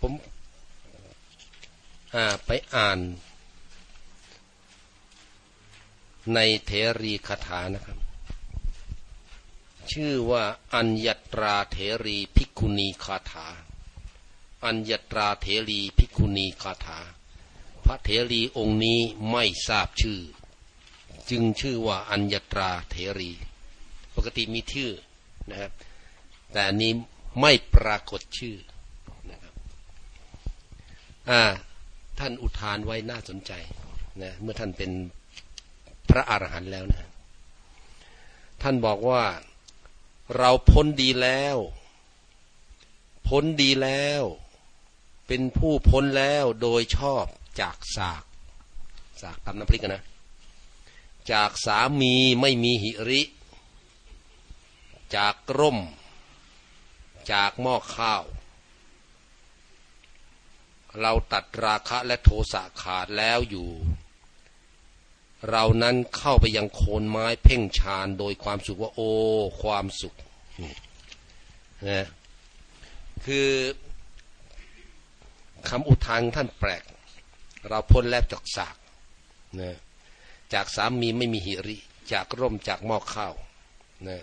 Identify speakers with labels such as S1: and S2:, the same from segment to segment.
S1: ผมไปอ่าน ในเทรีคาถานะครับ ชื่อว่าอัญญตราเทรีภิกุณีคาถา อัญญตราเทรีภิกุณีคาถา พระเทรีองค์นี้ไม่ทราบชื่อ จึงชื่อว่าอัญญตราเทรี ปกติมีชื่อนะครับ แต่นี้ไม่ปรากฏชื่อ อ่าท่านอุทานไว้น่าสนใจนะเมื่อท่านเป็นพระอรหันต์แล้วนะท่านบอกว่าเราพ้นดีแล้ว พ้นดีแล้ว เป็นผู้พ้นแล้วโดยชอบจากสากสากตำน้ำพริกนะ จากสามีไม่มีหิริ จากร่ม จากหม้อข้าว เราตัดราคะและโทสะขาดแล้วอยู่ เรานั้นเข้าไปยังโคนไม้เพ่งฌานโดยความสุขว่าโอ้ความสุขนะคือคำอุทานท่านแปลก เราพ้นแล้วจากสากนะจากสามีไม่มีหิริ จากร่มจากหม้อข้าวนะ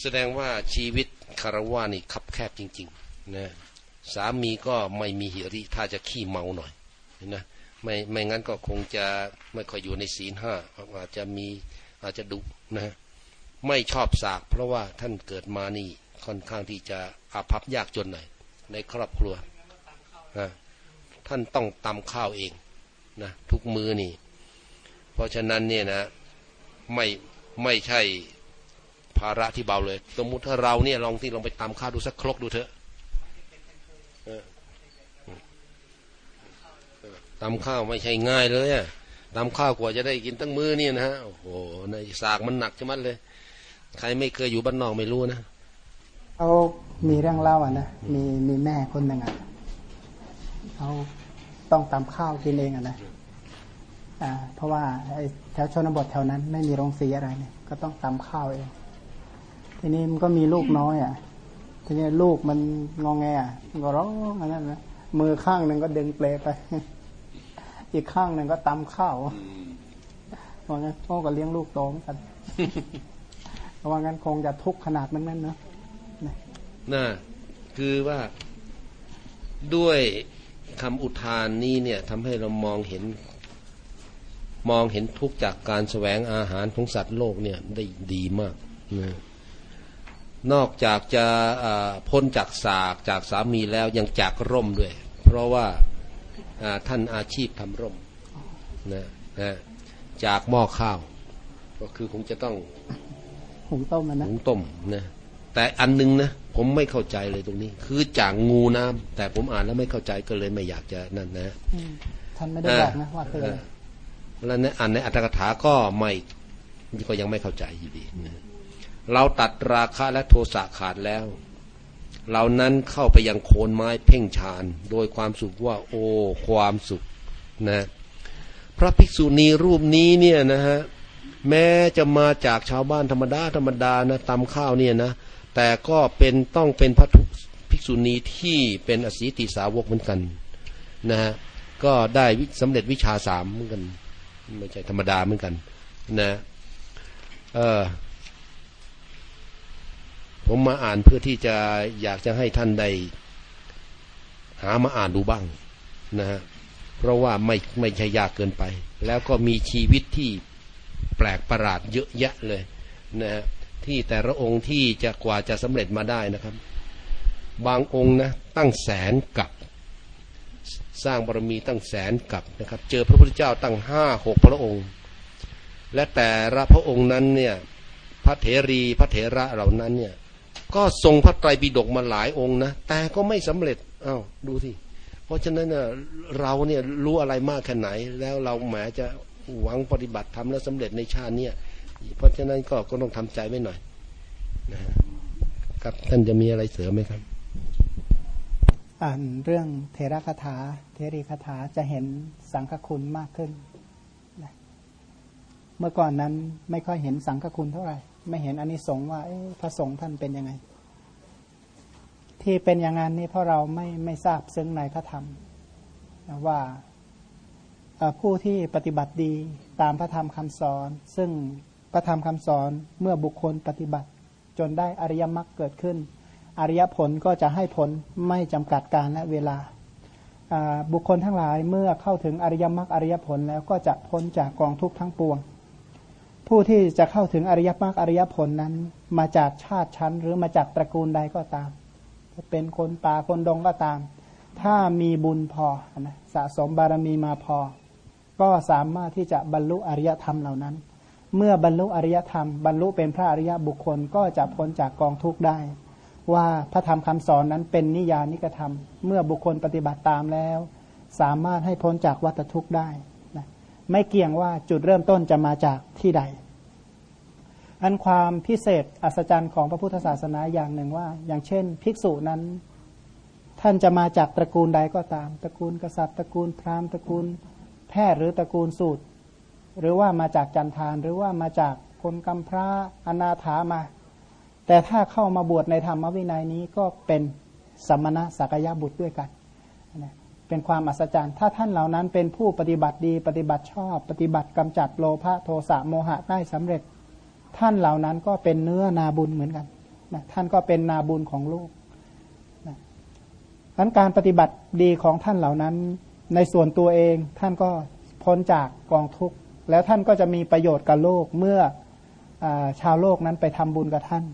S1: แสดงว่าชีวิต คารวะนี่คับแคบจริงๆนะสามีก็ไม่มีหิริถ้าจะขี้เมาหน่อยนะไม่ไม่งั้นก็คงจะไม่ค่อยอยู่ในศีลห้าอาจจะมีอาจจะดุนะไม่ชอบสาก เพราะว่าท่านเกิดมานี่ค่อนข้างที่จะอาภัพยากจนหน่อยในครอบครัวนะท่านต้องตำข้าวเองนะทุกมือนี่ เพราะฉะนั้นเนี่ยนะไม่ไม่ใช่าระที่เบาเลย สมมุติถ้าเราเนี่ยลองที่ลองไปตำข้าวดูสักครกดูเถอะตำข้าวไม่ใช่ง่ายเลยอะตำข้าวกว่าจะได้กินตั้งมื้อนี่นะฮะโอ้โหในสากมันหนักจะมัดเลย ใครไม่เคยอยู่บ้านนอกไม่รู้นะ
S2: เขามีเรื่องเล่าอะนะมีมีแม่คนหนึ่งอะเขาต้องตำข้าวกินเองอะนะอ่าเพราะว่าไอ้แถวชนบทแถวนั้นไม่มีโรงสีอะไรเนี่ยก็ต้องตำข้าวเอง ทีนี้มันก็มีลูกน้อยอะทีนี้ลูกมันงองแงอะมันก็ร้องอันนั้นนะมือข้างหนึ่งก็ดึงเปลไป อีกข้างหนึ่งก็ตำข้าวเพราะงั้นพ่อก็เลี้ยงลูกโตเหมือนกันเพราะงั้นคงจะทุกข์ขนาดนั้นเนาะ
S1: น่ะคือว่าด้วยคำอุทานนี้เนี่ยทำให้เรามองเห็น มองเห็นทุกข์จากการแสวงอาหารของสัตว์โลกเนี่ยได้ดีมากนะ นอกจากจะพ้นจากสากจากสามีแล้วยังจากร่มด้วย เพราะว่าท่านอาชีพทำร่มนะนะจากหม้อข้าว ก็คือคงจะต้อง
S2: หุงต้มนะ
S1: หุงต้มนะแต่อันนึงนะผมไม่เข้าใจเลยตรงนี้ คือจากงูน้ำแต่ผมอ่านแล้วไม่เข้าใจก็เลยไม่อยากจะนั่นนะ
S2: ท่านไม่ได้บอกนะว่าคือ
S1: แล้วในอ่านในอัตถกถาก็ไม่ก็ยังไม่เข้าใจอยู่ดีนะ เราตัดราคะและโทสะขาดแล้วเรานั้นเข้าไปยังโคนไม้เพ่งฌานโดยความสุขว่า โอ้ความสุขนะพระภิกษุณีรูปนี้เนี่ยนะฮะแม้จะมาจากชาวบ้านธรรมดาธรรมดานะตำข้าวเนี่ยนะ แต่ก็เป็นต้องเป็นพระภิกษุณีที่เป็นอสีติสาวกเหมือนกันนะฮะก็ได้สำเร็จวิชาสามเหมือนกัน ไม่ใช่ธรรมดาเหมือนกัน นะ เออ ผมมาอ่านเพื่อที่จะอยากจะให้ท่านได้หามาอ่านดูบ้างนะฮะเพราะว่าไม่ไม่ใช่ยากเกินไป แล้วก็มีชีวิตที่แปลกประหลาดเยอะแยะเลยนะฮะที่แต่ละองค์ที่จะกว่าจะสำเร็จมาได้นะครับ บางองค์นะตั้งแสนกับสร้างบารมีตั้งแสนกับนะครับ เจอพระพุทธเจ้าตั้งห้าหกพระองค์ และแต่ละพระองค์นั้นเนี่ยพระเถรีพระเถระเหล่านั้นเนี่ย ก็ทรงพระไตรปิฎกมาหลายองค์นะ แต่ก็ไม่สำเร็จอา้าวดูสิเพราะฉะนั้นเน่ยเราเนี่ยรู้อะไรมากแค่ไหน แล้วเราแหมจะหวังปฏิบัติทำแล้วสำเร็จในชาติเนี่ยเพราะฉะนั้นก็ก็ต้องทำใจไว้หน่อยนะครับท่านจะมีอะไรเสริมไหมครับ
S2: อ่านเรื่องเทระคาถา เทรีคาถาจะเห็นสังฆคุณมากขึ้น เมื่อก่อนนั้นไม่ค่อยเห็นสังฆคุณเท่าไหร่ ไม่เห็นอนนิสงส์ว่าพระสงฆ์ท่านเป็นยังไง ที่เป็นอย่างนั้นนี่เพราะเราไม่ไม่ทราบซึ้งในพระธรรมว่าผู้ที่ปฏิบัติดีตามพระธรรมคำสอน ซึ่งพระธรรมคำสอนเมื่อบุคคลปฏิบัติ จนได้อริยมรรคเกิดขึ้น อริยผลก็จะให้ผลไม่จำกัดการและเวลา บุคคลทั้งหลายเมื่อเข้าถึงอริยมรรคอริยผลแล้วก็จะพ้นจากกองทุกข์ทั้งปวง ผู้ที่จะเข้าถึงอริยมรรคอริยผลนั้น มาจากชาติชั้น หรือมาจากตระกูลใดก็ตามจะเป็นคนป่าคนดงก็ตาม ถ้ามีบุญพอนะสะสมบารมีมาพอ ก็สามารถที่จะบรรลุอริยธรรมเหล่านั้น เมื่อบรรลุอริยธรรม บรรลุเป็นพระอริยบุคคลก็จะพ้นจากกองทุกข์ได้ ว่าพระธรรมคำสอนนั้นเป็นนิยานิกธรรม เมื่อบุคคลปฏิบัติตามแล้ว สามารถให้พ้นจากวัฏทุกข์ได้ ไม่เกี่ยงว่าจุดเริ่มต้นจะมาจากที่ใด อันความพิเศษอัศจรรย์ของพระพุทธศาสนาอย่างหนึ่งว่า อย่างเช่น ภิกษุนั้น ท่านจะมาจากตระกูลใดก็ตาม ตระกูลกษัตริย์ตระกูลพราหมณ์ตระกูล แพทย์หรือตระกูลสูตร หรือว่ามาจากจันทานหรือว่ามาจากคนกำพร้าอนาถามา แต่ถ้าเข้ามาบวชในธรรมวินัยนี้ก็เป็นสมณะสักยะบุตรด้วยกัน เป็นความอัศจรรย์ ถ้าท่านเหล่านั้นเป็นผู้ปฏิบัติดี ปฏิบัติชอบ ปฏิบัติกำจัดโลภะโทสะโมหะได้สำเร็จ ท่านเหล่านั้นก็เป็นเนื้อนาบุญเหมือนกันนะท่านก็เป็นนาบุญของโลกนะนั้นการปฏิบัติดีของท่านเหล่านั้น ในส่วนตัวเองท่านก็พ้นจากกองทุกข์ แล้วท่านก็จะมีประโยชน์กับโลกเมื่ออชาวโลกนั้นไปทำบุญกับท่าน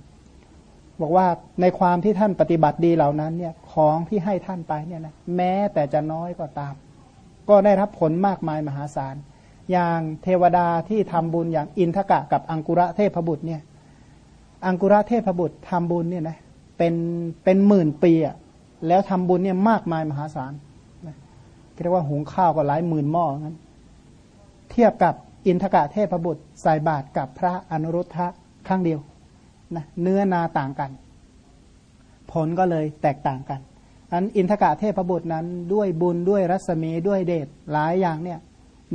S2: บอกว่าในความที่ท่านปฏิบัติดีเหล่านั้นเนี่ยของที่ให้ท่านไปเนี่ยนะแม้แต่จะน้อยก็ตาม ก็ได้รับผลมากมายมหาศาล อย่างเทวดาที่ทำบุญอย่างอินทกะกับอังกุระเทพบุตรเนี่ยอังกุระเทพบุตรทำบุญเนี่ยนะเป็นเป็นหมื่นปีอะแล้วทำบุญเนี่ยมากมายมหาศาลนะเรียกว่าหุงข้าวก็หลายหมื่นหม้องั้น เทียบกับอินทกะเทพบุตรใส่บาตรกับพระอนุรุทธะครั้งเดียว นะเนื้อนาต่างกัน ผลก็เลยแตกต่างกันอันอินทกะเทพบุตรนั้นด้วยบุญด้วยรัศมีด้วยเดชหลายอย่างเนี่ย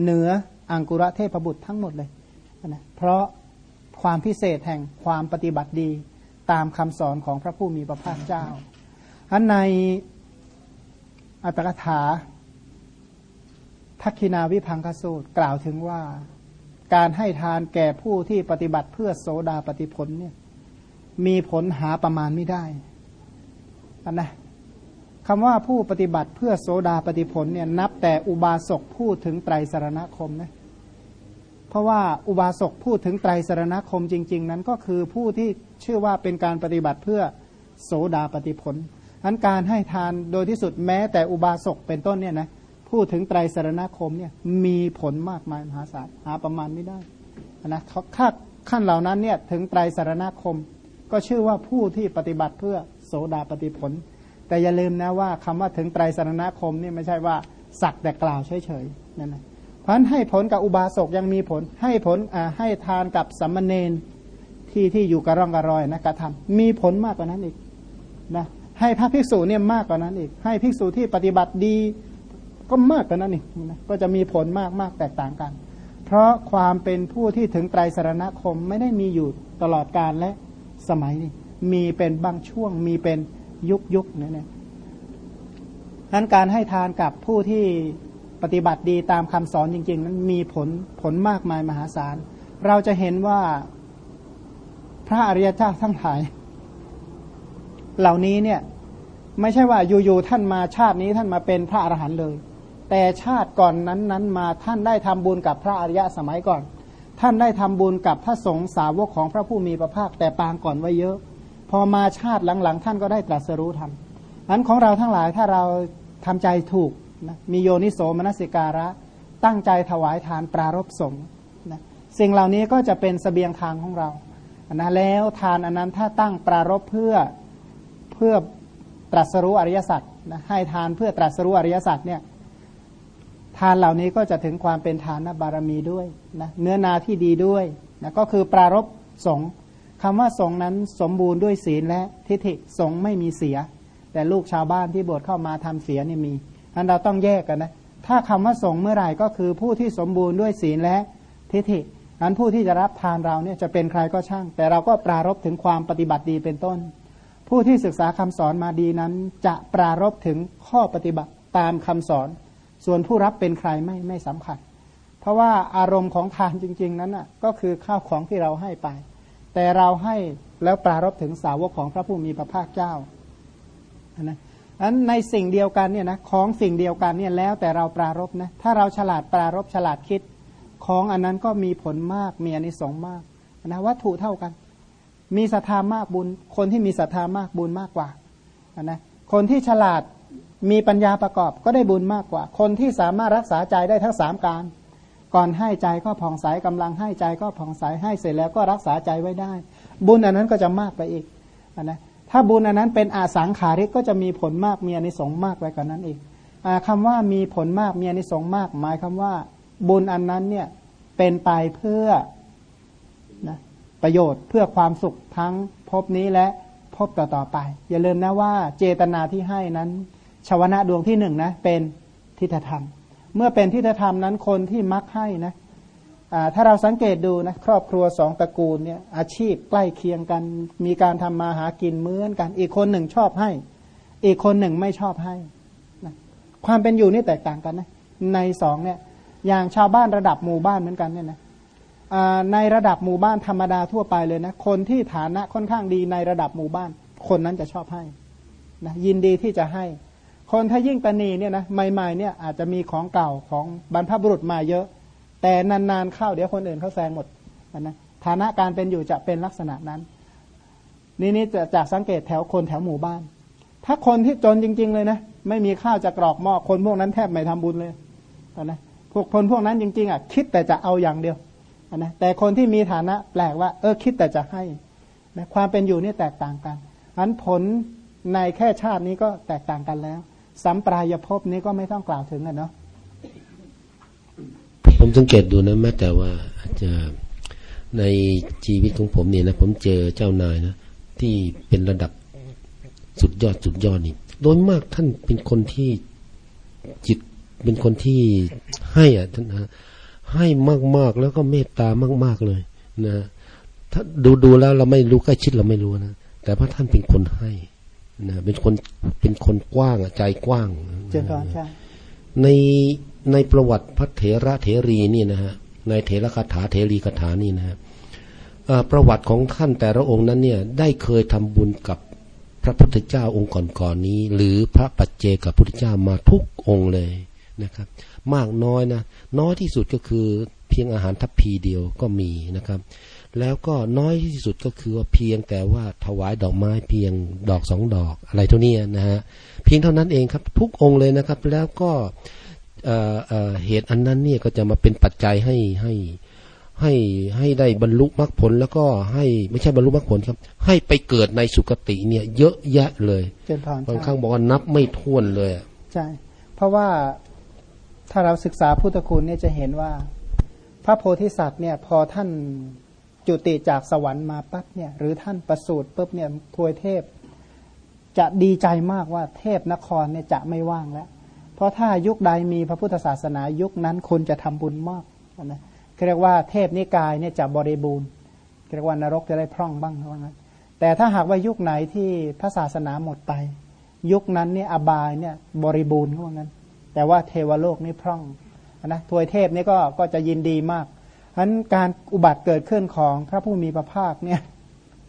S2: เหนืออังกุระเทพบุตรทั้งหมดเลยนะเพราะความพิเศษแห่งความปฏิบัติดีตามคำสอนของพระผู้มีพระภาคเจ้าอันในอัตถกถาทักคินาวิพังคสูตรกล่าวถึงว่า การให้ทานแก่ผู้ที่ปฏิบัติเพื่อโสดาปฏิผลเนี่ย มีผลหาประมาณไม่ได้อันนะคำว่าผู้ปฏิบัติเพื่อโสดาปฏิผลเนี่ยนับแต่อุบาสกพูดถึงไตรสรณคมนะเพราะว่าอุบาสกพูดถึงไตรสรณคมจริง ๆ นั้นก็คือผู้ที่เชื่อว่าเป็นการปฏิบัติเพื่อโสดาปฏิผลอันการให้ทานโดยที่สุดแม้แต่อุบาสกเป็นต้นเนี่ยนะพูดถึงไตรสรณคมเนี่ยมีผลมากมายมหาศาลหาประมาณไม่ได้นะเขาขั้นเหล่านั้นเนี่ยถึงไตรสรณคม ก็ชื่อว่าผู้ที่ปฏิบัติเพื่อโสดาปฏิผล แต่อย่าลืมนะว่าคำว่าถึงไตรสรณคมนี่ไม่ใช่ว่าสักแต่กล่าวเฉยๆนั่นนะเพราะฉะนั้นให้ผลกับอุบาสกยังมีผล ให้ผลให้ทานกับสัมมเนนที่ที่อยู่กระร่องกระรอยนะกระทำมีผลมากกว่านั้นอีกนะให้พระภิกษุเนี่ยมากกว่านั้นอีก ให้ภิกษุที่ปฏิบัติดีก็มากกว่านั้นอีกนะก็จะมีผลมากมากแตกต่างกัน เพราะความเป็นผู้ที่ถึงไตรสรณคมไม่ได้มีอยู่ตลอดกาลและ สมัยนี้มีเป็นบางช่วง มีเป็นยุคยุคนี่นะนั้นการให้ทานกับผู้ที่ปฏิบัติดีตามคำสอนจริง ๆ นั้นมีผลผลมากมายมหาศาล เราจะเห็นว่าพระอริยเจ้าทั้งหลาย เหล่านี้เนี่ยไม่ใช่ว่าอยู่ๆท่านมาชาตินี้ท่านมาเป็นพระอรหันต์เลย แต่ชาติก่อนนั้นนั้นมาท่านได้ทำบุญกับพระอริยะสมัยก่อน ท่านได้ทำบุญกับพระสงฆ์สาวกของพระผู้มีพระภาคแต่ปางก่อนไว้เยอะ พอมาชาติหลังๆ ท่านก็ได้ตรัสรู้ธรรมนั้นของเราทั้งหลายถ้าเราทำใจถูกนะมีโยนิโสมนสิการะ ตั้งใจถวายทานปรารบสงฆนะสิ่งเหล่านี้ก็จะเป็นสเสบียงทางของเรานะแล้วทานอันนั้นถ้าตั้งปรารบเพื่อเพื่อตรัสรู้อริยสัจนะให้ทานเพื่อตรัสรู้อริยสัจเนี่ย ทานเหล่านี้ก็จะถึงความเป็นทานบารมีด้วยนะเนื้อนาที่ดีด้วยนะก็คือปรารบสงคำว่าสงนั้นสมบูรณ์ด้วยศีลและทิฏฐิสงไม่มีเสีย แต่ลูกชาวบ้านที่บวชเข้ามาทำเสียเนี่ยมีอันเราต้องแยกกันนะถ้าคำว่าสงเมื่อไหร่ก็คือผู้ที่สมบูรณ์ด้วยศีลและทิฏฐิอันผู้ที่จะรับทานเราเนี่ยจะเป็นใครก็ช่าง แต่เราก็ปรารบถึงความปฏิบัติดีเป็นต้น ผู้ที่ศึกษาคำสอนมาดีนั้น จะปรารบถึงข้อปฏิบัติตามคำสอน ส่วนผู้รับเป็นใครไม่ไม่สำคัญ เพราะว่าอารมณ์ของทานจริง ๆ นั้นน่ะก็คือข้าวของที่เราให้ไป แต่เราให้แล้วปรารบถึงสาวกของพระผู้มีพระภาคเจ้านะอันในสิ่งเดียวกันเนี่ยนะของสิ่งเดียวกันเนี่ยแล้วแต่เราปรารบนะถ้าเราฉลาดปรารบฉลาดคิดของอันนั้นก็มีผลมากมีอนิสงส์มากนะวัตถุเท่ากัน มีศรัทธามากบุญ คนที่มีศรัทธามากบุญมากกว่านะคนที่ฉลาด มีปัญญาประกอบก็ได้บุญมากกว่า คนที่สามารถรักษาใจได้ทั้งสามการ ก่อนให้ใจก็ผ่องใสกำลังให้ใจก็ผ่องใสให้เสร็จแล้วก็รักษาใจไว้ได้ บุญอันนั้นก็จะมากไปอีกนะถ้าบุญอันนั้นเป็นอาสังขาริกก็จะมีผลมากมีอนิสงส์มากไปกว่านั้นอีกอคำว่ามีผลมากมีอนิสงส์มาก หมายคำว่า บุญอันนั้นเนี่ยเป็นไปเพื่อนะประโยชน์เพื่อความสุขทั้งภพนี้และภพต่อๆไป อย่าลืมนะว่าเจตนาที่ให้นั้น ชาวนะดวงที่หนึ่งนะเป็นทิฏฐธรรม เมื่อเป็นทิฏฐธรรมนั้นคนที่มักให้นะถ้าเราสังเกตดูนะครอบครัวสองตระกูลเนี่ยอาชีพใกล้เคียงกัน มีการทำมาหากินเหมือนกัน อีกคนหนึ่งชอบให้ อีกคนหนึ่งไม่ชอบให้นะความเป็นอยู่นี่แตกต่างกันนะในสองเนี่ยอย่างชาวบ้านระดับหมู่บ้านเหมือนกันเนี่ยนะในระดับหมู่บ้านธรรมดาทั่วไปเลยนะคนที่ฐานะค่อนข้างดีในระดับหมู่บ้าน คนนั้นจะชอบให้นะยินดีที่จะให้ คนถ้ายิ่งตนีเนี่ยนะใหม่ๆเนี่ยอาจจะมีของเก่าของบรรพบุรุษมาเยอะ แต่นานๆเข้าเดี๋ยวคนอื่นเขาแซงหมดนะฐานะการเป็นอยู่จะเป็นลักษณะนั้น นี่นี่จะจากสังเกตแถวคนแถวหมู่บ้าน ถ้าคนที่จนจริง ๆ เลยนะไม่มีข้าวจะกรอกหม้อคนพวกนั้นแทบไม่ทำบุญเลยนะพวกคนพวกนั้นจริงๆอะคิดแต่จะเอาอย่างเดียวนะแต่คนที่มีฐานะแปลกว่า เออคิดแต่จะให้นะความเป็นอยู่นี่แตกต่างกันอันผลในแค่ชาตินี้ก็แตกต่างกันแล้ว สัมปรายภพนี้ก็ไม่ต้องกล่าวถึงกันเนาะ
S1: ผมสังเกตดูนะแม้แต่ว่าอาจจะในชีวิตของผมเนี่ยนะผมเจอเจ้านายนะที่เป็นระดับสุดยอดสุดยอดนี่โดยมากท่านเป็นคนที่จิตเป็นคนที่ให้อะท่านนะให้มากๆแล้วก็เมตตามาก ๆเลยนะถ้าดูดูแล้วเราไม่รู้ใกล้ชิดเราไม่รู้นะแต่พระท่านเป็นคนให้ นะเป็นคนเป็นคนกว้างใจกว้าง
S2: เจ้าค่ะใช่
S1: ในในประวัติพระเถระเถรีนี่นะฮะในเถระคาถาเถรีคาถานี่นะฮะประวัติของท่านแต่ละองค์นั้นเนี่ยได้เคยทำบุญกับพระพุทธเจ้าองค์ก่อนๆนนี้ หรือพระปัจเจกับพุทธเจ้ามาทุกองค์เลยนะครับ มากน้อยนะน้อยที่สุดก็คือเพียงอาหารทัพพีเดียวก็มีนะครับ แล้วก็น้อยที่สุดก็คือว่าเพียงแต่ว่าถวายดอกไม้เพียงดอกสองดอกอะไรเท่านี้นะฮะเพียงเท่านั้นเองครับ ทุกองค์เลยนะครับ แล้วก็เหตุอันนั้นเนี่ยก็จะมาเป็นปัจจัยให้ให้ให้ให้ได้บรรลุมรรคผลแล้วก็ให้ไม่ใช่บรรลุมรรคผลครับ ให้ไปเกิดในสุคติเนี่ย เยอะแยะเลยบางครั้งบอกว่านับไม่ถ้วนเลย
S2: ใช่เพราะว่าถ้าเราศึกษาพุทธคุณเนี่ยจะเห็นว่า พระโพธิสัตว์เนี่ย พอท่าน จุติจากสวรรค์มาปั๊บเนี่ยหรือท่านประสูติปุ๊บเนี่ยทวยเทพ จะดีใจมากว่าเทพนครเนี่ยจะไม่ว่างแล้ว เพราะถ้ายุคใดมีพระพุทธศาสนายุคนั้นคนจะทำบุญมากนะเรียกว่าเทพนิกายเนี่ยจะบริบูรณ์เรียกว่านรกจะได้พร่องบ้างว่างั้นแต่ถ้าหากว่ายุคไหนที่พระศาสนาหมดไป ยุคนั้นเนี่ยอบายเนี่ยบริบูรณ์ว่างั้น แต่ว่าเทวโลกนี่พร่องนะทวยเทพนี่ก็ก็จะยินดีมาก ฉะนั้นการอุบัติเกิดขึ้นของพระผู้มีพระภาคเนี่ย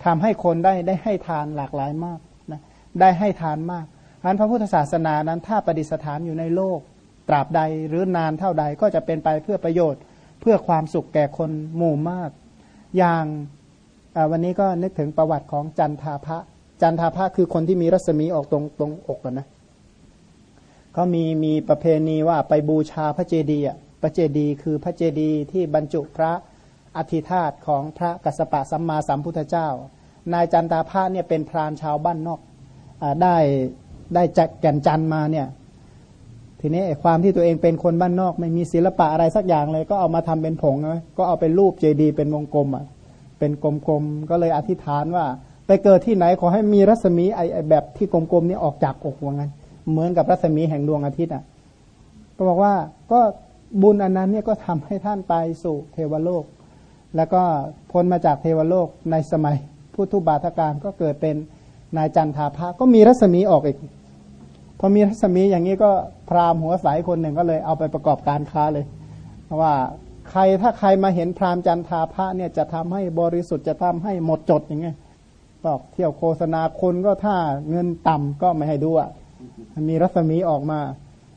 S2: ทำให้คนได้ได้ให้ทานหลากหลายมากนะได้ให้ทานมากอันพระพุทธศาสนานั้นถ้าประดิษฐานอยู่ในโลก ตราบใดหรือนานเท่าใดก็จะเป็นไปเพื่อประโยชน์ เพื่อความสุขแก่คนหมู่มาก อย่างวันนี้ก็นึกถึงประวัติของจันทาพระจันทาพระคือคนที่มีรัศมีออกตรงตรงอกนะเขามีมีประเพณีว่าไปบูชาพระเจดีย์ ระเจดีย์คือพระเจดีย์ที่บรรจุพระอธิธาตของพระกัสสปะสัมมาสัมพุทธเจ้า นายจันทาพระเนี่ยเป็นพรานชาวบ้านนอกอได้ได้จากแก่นจันมาเนี่ยทีนี้ความที่ตัวเองเป็นคนบ้านนอก ไม่มีศิลปะอะไรสักอย่างเลย ก็เอามาทำเป็นผงนะก็เอาเป็นรูปเจดีย์เป็นวงกลมอะเป็นกลมๆก็เลยอธิษฐานว่า ไปเกิดที่ไหนขอให้มีรัศมีไอแบบที่กลมๆนี้ออกจากอกว่างันเหมือนกับรัศมีแห่งดวงอาทิตย์อะก็บอกว่าก็ บุญอันนั้นเนี่ยก็ทำให้ท่านไปสู่เทวโลก แล้วก็พ้นมาจากเทวโลกในสมัยพุทธุบาทการก็เกิดเป็นนายจันทาพระก็มีรัศมีออกอีก พอมีรัศมีอย่างนี้ก็พราหมณ์หัวสายคนหนึ่งก็เลยเอาไปประกอบการค้าเลย เพราะว่าใครถ้าใครมาเห็นพราหมณ์จันทาพระเนี่ยจะทำให้บริสุทธิ์จะทำให้หมดจดอย่างเงี้ยบอกเที่ยวโฆษณาคนก็ถ้าเงินต่ำก็ไม่ให้ดูอะมีรัศมีออกมา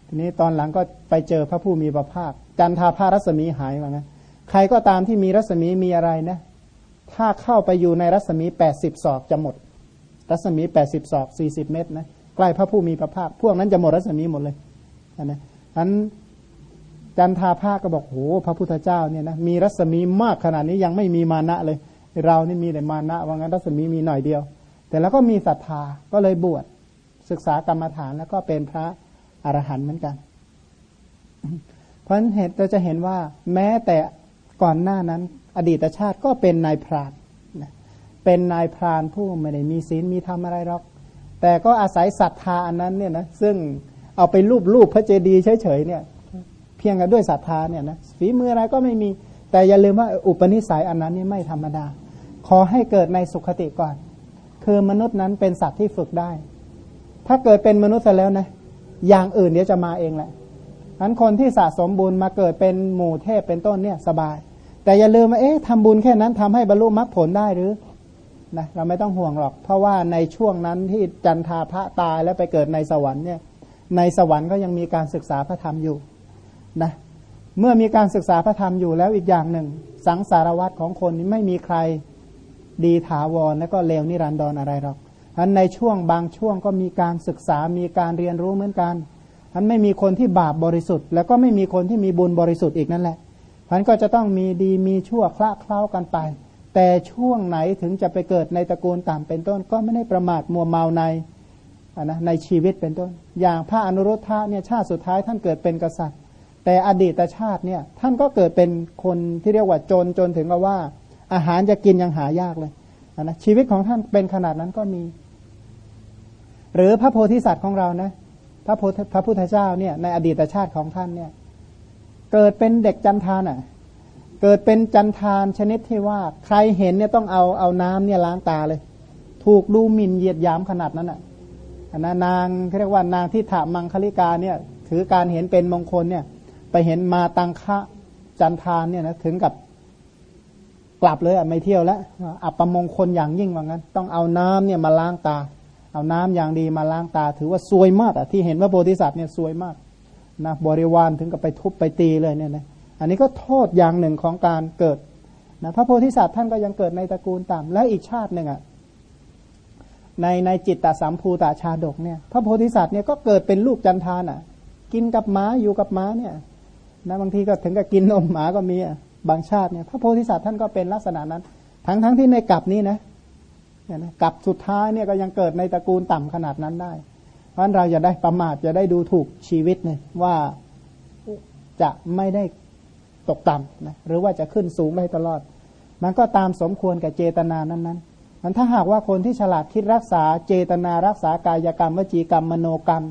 S2: ทีนี้ตอนหลังก็ไปเจอพระผู้มีพระภาค จันทาพระรัศมีหายมาไงใครก็ตามที่มีรัศมีมีอะไรนะ ถ้าเข้าไปอยู่ในรัศมีแปดสิบศอกจะหมด รัศมีแปดสิบศอกสี่สิบเมตรนะใกล้พระผู้มีพระภาค พวกนั้นจะหมดรัศมีหมดเลยนะอันจันทาภาคก็บอกโหพระพุทธเจ้าเนี่ยนะมีรัศมีมากขนาดนี้ยังไม่มีมานะเลย เรานี่มีแต่มานะว่างั้นรัศมีมีหน่อยเดียว แต่แล้วก็มีศรัทธาก็เลยบวชศึกษากรรมฐานแล้วก็เป็นพระ อรหันต์เหมือนกัน เพราะฉะนั้นเหตุเราจะเห็นว่า แม้แต่ก่อนหน้านั้น อดีตชาติก็เป็นนายพรานเป็นนายพรานผู้ไม่ได้มีศีลมีธรรมอะไรหรอก แต่ก็อาศัยศรัทธาอันนั้นเนี่ยนะซึ่งเอาไปรูปรูปพระเจดีย์เฉยๆเนี่ย เพียงแต่ด้วยศรัทธาเนี่ยนะฝีมืออะไรก็ไม่มีแต่อย่าลืมว่าอุปนิสัยอันนั้นนี่ไม่ธรรมดา ขอให้เกิดในสุขติก่อน คือมนุษย์นั้นเป็นสัตว์ที่ฝึกได้ ถ้าเกิดเป็นมนุษย์แล้วนะ อย่างอื่นเดี๋ยวจะมาเองแหละนั้นคนที่สะสมบุญมาเกิดเป็นหมู่เทพเป็นต้นเนี่ยสบาย แต่อย่าลืมว่าเอ๊ะทำบุญแค่นั้นทำให้บรรลุมรรคผลได้หรือนะเราไม่ต้องห่วงหรอก เพราะว่าในช่วงนั้นที่จันทาพระตายแล้วไปเกิดในสวรรค์เนี่ยในสวรรค์ก็ยังมีการศึกษาพระธรรมอยู่นะเมื่อมีการศึกษาพระธรรมอยู่แล้วอีกอย่างหนึ่ง สังสารวัตรของคนนี้ไม่มีใครดีถาวรและก็เลวนิรันดรออะไรหรอก อันในช่วงบางช่วงก็มีการศึกษามีการเรียนรู้เหมือนกันอันไม่มีคนที่บาปบริสุทธิ์ แล้วก็ไม่มีคนที่มีบุญบริสุทธิ์อีกนั่นแหละพันก็จะต้องมีดีมีชั่วคละเคล้ากันไป แต่ช่วงไหนถึงจะไปเกิดในตระกูลต่ำเป็นต้น ก็ไม่ได้ประมาทมัวเมาในนะในชีวิตเป็นต้น อย่างพระอนุรุทธะเนี่ยชาติสุดท้ายท่านเกิดเป็นกษัตริย์ แต่อดีตชาติเนี่ยท่านก็เกิดเป็นคนที่เรียกว่าจนจนถึงกับว่า อาหารจะกินยังหายากเลยนะชีวิตของท่านเป็นขนาดนั้นก็มี หรือพระโพธิสัตว์ของเรานะพระโพพระพุทธเจ้าเนี่ยในอดีตชาติของท่านเนี่ยเกิดเป็นเด็กจันทานอะเกิดเป็นจันทานชนิดที่ว่าใครเห็นเนี่ยต้องเอาเอาน้ำเนี่ยล้างตาเลย ถูกดูหมิ่นเหยียดยามขนาดนั้นอะนะนางเรียกว่านางที่ถามังคลิกาเนี่ยถือการเห็นเป็นมงคลเนี่ย ไปเห็นมาตังคะจันทานเนี่ยนะถึงกับกลับเลยอะไม่เที่ยวแล้วอับประมงคลอย่างยิ่งว่างั้น ต้องเอาน้ำเนี่ยมาล้างตา เอาน้ำอย่างดีมาล้างตา ถือว่าซวยมากอะที่เห็นว่าโพธิสัตว์เนี่ยซวยมากนะบริวารถึงกับไปทุบไปตีเลยเนี่ยนะอันนี้ก็โทษอย่างหนึ่งของการเกิดนะพระโพธิสัตว์ท่านก็ยังเกิดในตระกูลต่ำแล้วอีกชาติหนึ่งอะในในจิตตสัมภูตาชาดกเนี่ยพระโพธิสัตว์เนี่ยก็เกิดเป็นลูกจันทานอะ กินกับหมาอยู่กับหมาเนี่ยนะบางทีก็ถึงกับกินนมหมาก็มีอะบางชาติเนี่ยพระโพธิสัตว์ท่านก็เป็นลักษณะนั้น ทั้งทั้งที่ในกลับนี้นะ เนี่ยนะกับสุดท้ายเนี่ยก็ยังเกิดในตระกูลต่ำขนาดนั้นได้ เพราะนั้นเราจะได้ประมาทจะได้ดูถูกชีวิตเนี่ยว่าจะไม่ได้ตกต่ำนะหรือว่าจะขึ้นสูงได้ตลอด มันก็ตามสมควรกับเจตนานั้นนั้นมันถ้าหากว่าคนที่ฉลาดคิดรักษาเจตนารักษากายกรรมวจีกรรมมโนกรรม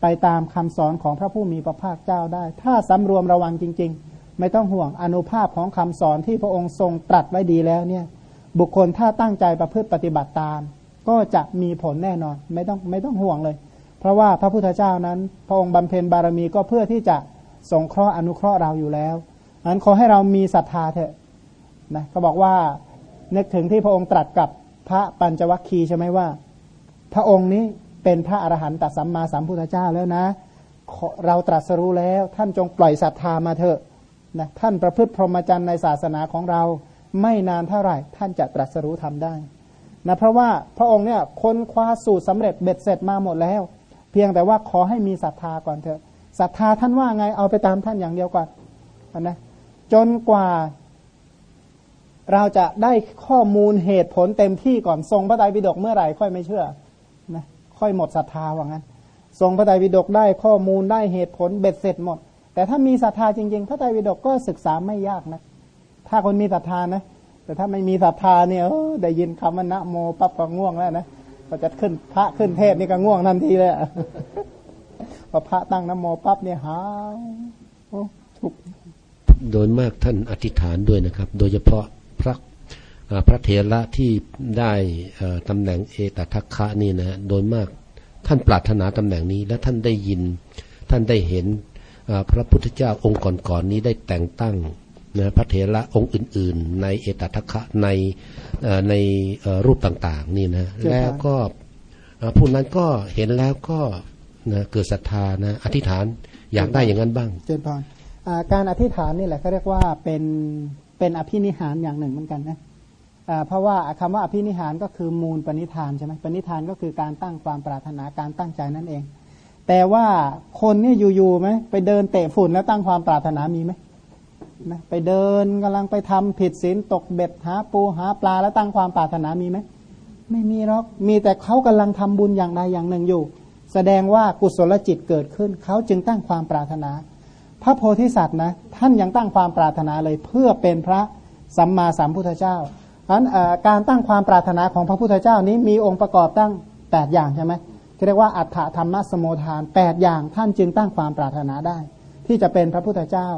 S2: ไปตามคำสอนของพระผู้มีพระภาคเจ้าได้ ถ้าสำรวมระวังจริง ๆ ไม่ต้องห่วงอนุภาพของคำสอนที่พระองค์ทรงตรัสไว้ดีแล้วเนี่ย บุคคลถ้าตั้งใจประพฤติปฏิบัติตาม ก็จะมีผลแน่นอน ไม่ต้องไม่ต้องห่วงเลย เพราะว่าพระพุทธเจ้านั้น พระองค์บำเพ็ญบารมีก็เพื่อที่จะสงเคราะห์อนุเคราะห์เราอยู่แล้วอันขอให้เรามีศรัทธาเถอะนะก็บอกว่านึกถึงที่พระองค์ตรัสกับพระปัญจวัคคีย์ใช่ไหมว่า พระองค์นี้เป็นพระอรหันตสัมมาสัมพุทธเจ้าแล้วนะ เราตรัสรู้แล้วท่านจงปล่อยศรัทธามาเถอะนะท่านประพฤติพรหมจรรย์ในศาสนาของเรา ไม่นานเท่าไหร่ ท่านจะตรัสรู้ทำได้นะเพราะว่าพระองค์เนี่ยค้นคว้าสูตรสาเร็จเบ็ดเสร็จมาหมดแล้ว เพียงแต่ว่าขอให้มีศรัทธาก่อนเถอะศรัทธาท่านว่าไงเอาไปตามท่านอย่างเดียวก่อนนะจนกว่าเราจะได้ข้อมูลเหตุผลเต็มที่ก่อนทรงพระไตรปิฎกเมื่อไหร่ค่อยไม่เชื่อนะค่อยหมดศรัทธาว่างั้นทรงพระไตรปิฎกได้ข้อมูลได้เหตุผลเบ็ดเสร็จหมด แต่ถ้ามีศรัทธาจริง ๆ พระไตรปิฎกก็ศึกษาไม่ยากนะ ถ้าคนมีศรัทธานะ แต่ถ้าไม่มีศรัทธาเนี่ยได้ยินคำว่านะโมปั๊บก็ง่วงแล้วนะพอจะขึ้นพระขึ้นเทศนี่ก็ง่วงทันทีเลยพอพระตั้งนะโมปั๊บเนี่ยหาวทุก
S1: โดยมากท่านอธิษฐานด้วยนะครับ โดยเฉพาะพระพระเถระที่ได้ตำแหน่งเอตทัคคะนี่นะโดยมากท่านปรารถนาตำแหน่งนี้และท่านได้ยิน ท่านได้เห็นพระพุทธเจ้าองค์ก่อนๆนนี้ได้แต่งตั้ง นะพระเถระองค์อื่น ๆ ในเอตทัคคะในในรูปต่างๆนี่นะแล้วก็ผู้นั้นก็เห็นแล้วก็นะเกิดศรัทธานะอธิษฐานอยากได้อย่างนั้นบ้าง
S2: เจนพรการอธิษฐานนี่แหละเขาเรียกว่าเป็นเป็นอภินิหารอย่างหนึ่งเหมือนกันนะเพราะว่าคำว่าอภินิหารก็คือมูลปณิธานใช่ไหมปณิธานก็คือการตั้งความปรารถนาการตั้งใจนั่นเอง แต่ว่าคนนี่อยู่ๆไหมไปเดินเตะฝุ่นแล้วตั้งความปรารถนามีไหม นะไปเดินกำลังไปทำผิดศีลตกเบ็ดหาปูหาปลาแล้วตั้งความปรารถนามีไหมไม่มีหรอกมีแต่เขากำลังทำบุญอย่างใดอย่างหนึ่งอยู่ แสดงว่ากุศลจิตเกิดขึ้น เขาจึงตั้งความปรารถนา พระโพธิสัตว์นะท่านยังตั้งความปรารถนาเลยเพื่อเป็นพระสัมมาสัมพุทธเจ้าเพราะการตั้งความปรารถนาของพระพุทธเจ้านี้มีองค์ประกอบตั้ง 8 อย่างใช่ไหมเรียกว่าอัฏฐธรรมสมุทาน 8 อย่างท่านจึงตั้งความปรารถนาได้ ที่จะเป็นพระพุทธเจ้า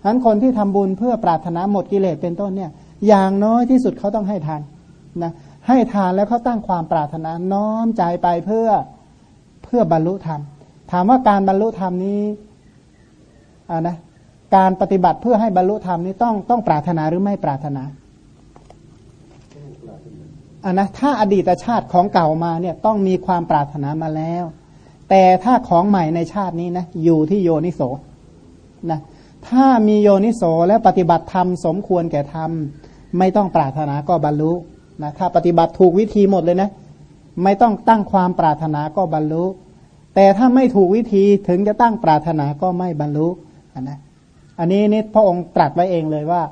S2: ฉะนั้นคนที่ทำบุญเพื่อปรารถนาหมดกิเลสเป็นต้นเนี่ยอย่างน้อยที่สุดเขาต้องให้ทานนะให้ทานแล้วเขาตั้งความปรารถนาน้อมใจไปเพื่อเพื่อบรรลุธรรม ถามว่าการบรรลุธรรมนี้อ่านะการปฏิบัติเพื่อให้บรรลุธรรมนี้ต้องต้องปรารถนาหรือไม่ปรารถนาอ่านะถ้าอดีตชาติของเก่ามาเนี่ยต้องมีความปรารถนามาแล้ว แต่ถ้าของใหม่ในชาตินี้นะอยู่ที่โยนิโสนะ ถ้ามีโยนิโสและปฏิบัติธรรมสมควรแก่ธรรม ไม่ต้องปรารถนาก็บรรลุนะถ้าปฏิบัติถูกวิธีหมดเลยนะ ไม่ต้องตั้งความปรารถนาก็บรรลุ แต่ถ้าไม่ถูกวิธีถึงจะตั้งปรารถนาก็ไม่บรรลุนะอันนี้นี่พระองค์ตรัสไว้เองเลยว่า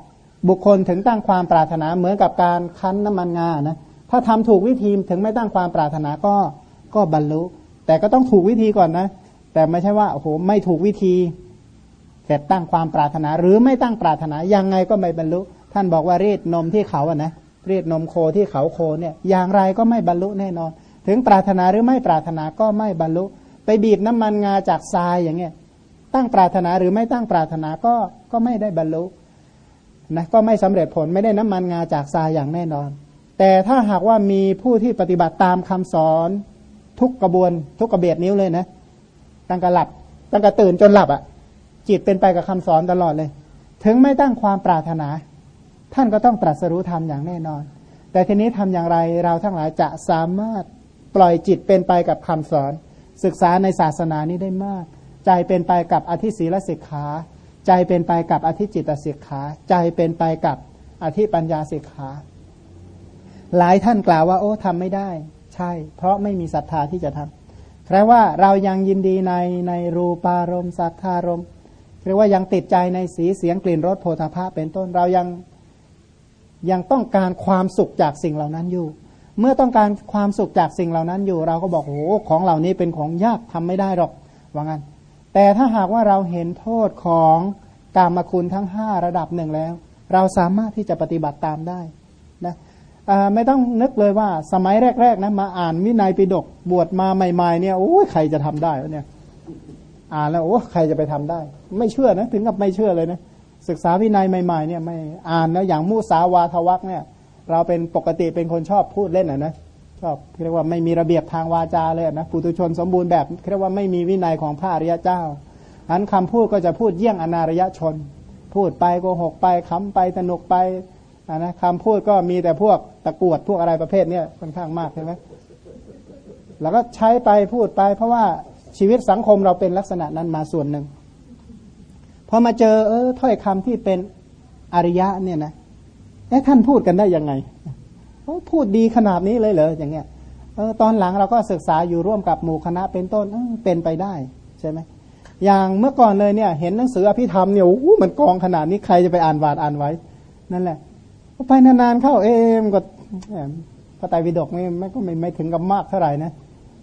S2: บุคคลถึงตั้งความปรารถนาเหมือนกับการคั้นน้ำมันงานะถ้าทำถูกวิธีถึงไม่ตั้งความปรารถนาก็ก็บรรลุ แต่ก็ต้องถูกวิธีก่อนนะ แต่ไม่ใช่ว่าโอ้โหไม่ถูกวิธี แต่ตั้งความปรารถนา หรือไม่ตั้งปรารถนายังไงก็ไม่บรรลุ ท่านบอกว่ารีดนมที่เขาอะนะรีดนมโคที่เขาโคเนี่ยอย่างไรก็ไม่บรรลุแน่นอน ถึงปรารถนาหรือไม่ปรารถนาก็ไม่บรรลุ ไปบีบน้ำมันงาจากทรายอย่างเงี้ยตั้งปรารถนาหรือไม่ตั้งปรารถนาก็ก็ไม่ได้บรรลุนะก็ไม่สำเร็จผลไม่ได้น้ำมันงาจากทรายอย่างแน่นอน แต่ถ้าหากว่ามีผู้ที่ปฏิบัติตามคำสอนทุกกระบวน ทุกกระเบียดนิ้วเลยนะตั้งกระหลับตั้งกระตื่นจนหลับอะ่ะ จิตเป็นไปกับคำสอนตลอดเลย ถึงไม่ตั้งความปรารถนา ท่านก็ต้องตรัสรู้ธรรมอย่างแน่นอน แต่ทีนี้ทำอย่างไรเราทั้งหลายจะสามารถปล่อยจิตเป็นไปกับคำสอน ศึกษาในศาสนานี้ได้มาก ใจเป็นไปกับอธิศีลสิกขา ใจเป็นไปกับอธิจิตสิกขา ใจเป็นไปกับอธิปัญญาสิกขา หลายท่านกล่าวว่า โอ้ทำไม่ได้ ใช่ เพราะไม่มีศรัทธาที่จะทำแปลว่าเรายังยินดีในในรูปารมณ์สัทธารมณ์ เรียกว่ายังติดใจในสีเสียงกลิ่นรสโพธาภาเป็นต้นเรายังยังต้องการความสุขจากสิ่งเหล่านั้นอยู่ เมื่อต้องการความสุขจากสิ่งเหล่านั้นอยู่ เราก็บอกโอ้ของเหล่านี้เป็นของยากทำไม่ได้หรอกว่างั้น แต่ถ้าหากว่าเราเห็นโทษของกามคุณทั้งห้าระดับหนึ่งแล้ว เราสามารถที่จะปฏิบัติตามได้นะไม่ต้องนึกเลยว่าสมัยแรกๆนะมาอ่านวินัยปิฎกบวชมาใหม่ๆเนี่ยโอ้ยใครจะทำได้เนี่ย อ่านแล้วโอ้ใครจะไปทำได้ ไม่เชื่อนะถึงกับไม่เชื่อเลยนะศึกษาวินัยใหม่ๆเนี่ยไม่อ่านแล้วอย่างมุสาวาทวักเนี่ย เราเป็นปกติเป็นคนชอบพูดเล่นอะนะชอบเรียกว่าไม่มีระเบียบทางวาจาเลยนะปุถุชนสมบูรณ์แบบเรียกว่าไม่มีวินัยของพระอริยเจ้าอันคำพูดก็จะพูดเยี่ยงอนารยชน พูดไปโกหกไปคำไปสนุกไปนะคำพูดก็มีแต่พวกตะกวดพวกอะไรประเภทเนี้ยค่อนข้างมากใช่ไหมแล้วก็ใช้ไปพูดไปเพราะว่า ชีวิตสังคมเราเป็นลักษณะนั้นมาส่วนหนึ่งพอมาเจอเออถ้อยคำที่เป็นอริยะเนี่ยนะเอ๊ะท่านพูดกันได้ยังไงพูดดีขนาดนี้เลยเหรออย่างเงี้ยเออตอนหลังเราก็ศึกษาอยู่ร่วมกับหมู่คณะเป็นต้นเออเป็นไปได้ใช่ไหมอย่างเมื่อก่อนเลยเนี่ย เห็นหนังสืออภิธรรมเนี่ยโอ้มันกองขนาดนี้ใครจะไปอ่านวาดอ่านไว้ นั่นแหละไปนานๆเข้าเอมก็พระไตรปิฎกไม่ก็ไม่ไม่ถึงกับมากเท่าไหร่นะ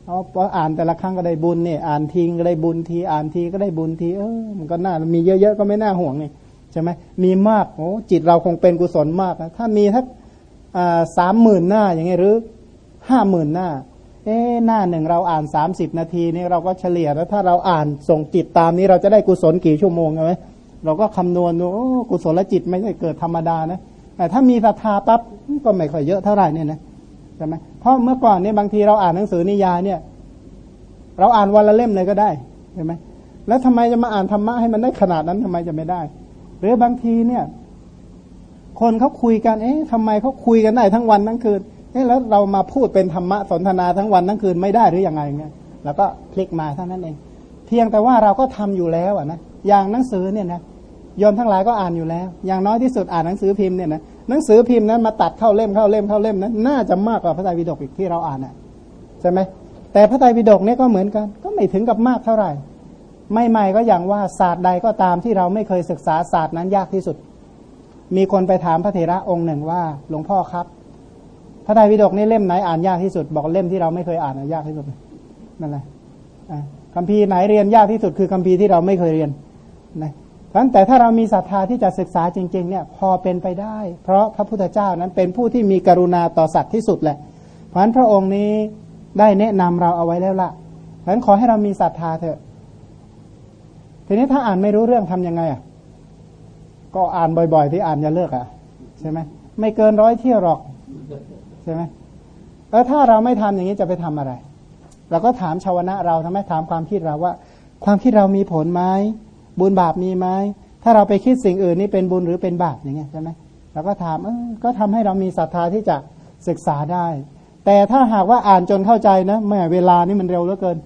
S2: เอาพออ่านแต่ละครั้งก็ได้บุญเนี่ยอ่านทีก็ได้บุญทีอ่านทีก็ได้บุญทีเออมันก็น่ามีเยอะๆก็ไม่น่าห่วงนี่ใช่ไหมมีมากโอ้จิตเราคงเป็นกุศลมากนะถ้ามีทักสามหมื่นหน้าอย่างเงี้หรือห้าหมื่นหน้า เอ๊หน้าหนึ่งเราอ่านสามสิบนาทีนี่เราก็เฉลี่ยแล้วถ้าเราอ่านส่งจิตตามนี้เราจะได้กุศลกี่ชั่วโมงใช่ไหมเราก็คำนวณดูกุศลจิตไม่ใช่เกิดธรรมดานะแต่ถ้ามีศรัทธาปั๊บก็ไม่ค่อยเยอะเท่าไหร่เนี่ยนะ ใช่ไหมเพราะเมื่อก่อนเนี่ยบางทีเราอ่านหนังสือนิยายเนี่ย เราอ่านวันละเล่มเลยก็ได้ใช่ไหมแล้วทำไมจะมาอ่านธรรมะให้มันได้ขนาดนั้นทำไมจะไม่ได้ หรือบางทีเนี่ย คนเขาคุยกันเอ๊ะทำไมเขาคุยกันได้ทั้งวันทั้งคืนเอ๊ะแล้วเรามาพูดเป็นธรรมะสนทนาทั้งวันทั้งคืนไม่ได้หรืออยังไงเงี้ยแล้วก็พลิกมาเท่านั้นเอง เพียงแต่ว่าเราก็ทำอยู่แล้วอะนะอย่างหนังสือเนี่ยนะโยมทั้งหลายก็อ่านอยู่แล้ว อย่างน้อยที่สุดอ่านหนังสือพิมพ์เนี่ยนะ หนังสือพิมพ์นั้นมาตัดเข้าเล่มเข้าเล่มเข้าเล่มนั้น น่าจะมากกว่าพระไตรปิฎกอีกที่เราอ่านอะใช่ไหมแต่พระไตรปิฎกเนี่ยก็เหมือนกัน ก็ไม่ถึงกับมากเท่าไหร่ ไม่ใหม่ก็อย่างว่าศาสตร์ใดก็ตามที่เราไม่เคยศึกษาศาสตร์นั้นยากที่สุด มีคนไปถามพระเถระองค์หนึ่งว่าหลวงพ่อครับ พระไตรปิฎกนี่เล่มไหนอ่านยากที่สุด บอกเล่มที่เราไม่เคยอ่านยากที่สุดนั่นแหละคำพีไหนเรียนยากที่สุดคือคำพีที่เราไม่เคยเรียนนะ เพราะแต่ถ้าเรามีศรัทธาที่จะศึกษาจริงๆเนี่ยพอเป็นไปได้ เพราะพระพุทธเจ้านั้นเป็นผู้ที่มีกรุณาต่อสัตว์ที่สุดแหละ เพราะนั้นพระองค์นี้ได้แนะนำเราเอาไว้แล้วละเพราะนั้นขอให้เรามีศรัทธาเถอะ ทีนี้ถ้าอ่านไม่รู้เรื่องทํำยังไงอะก็อ่านบ่อยๆ ที่อ่านอย่าเลิกอะใช่ไหมไม่เกินร้อยเที่ยวหรอกใช่ไหมแล้วถ้าเราไม่ทำอย่างนี้จะไปทำอะไร เราก็ถามชาวนะเราทำไมถามความคิดเราว่า ความคิดเรามีผลไหม บุญบาปมีไหมถ้าเราไปคิดสิ่งอื่นนี่เป็นบุญหรือเป็นบาปอย่างเงี้ยใช่ไหมเราก็ถามเออก็ทำให้เรามีศรัทธาที่จะศึกษาได้ แต่ถ้าหากว่าอ่านจนเข้าใจนะแม่เวลานี่มันเร็วเหลือเกิน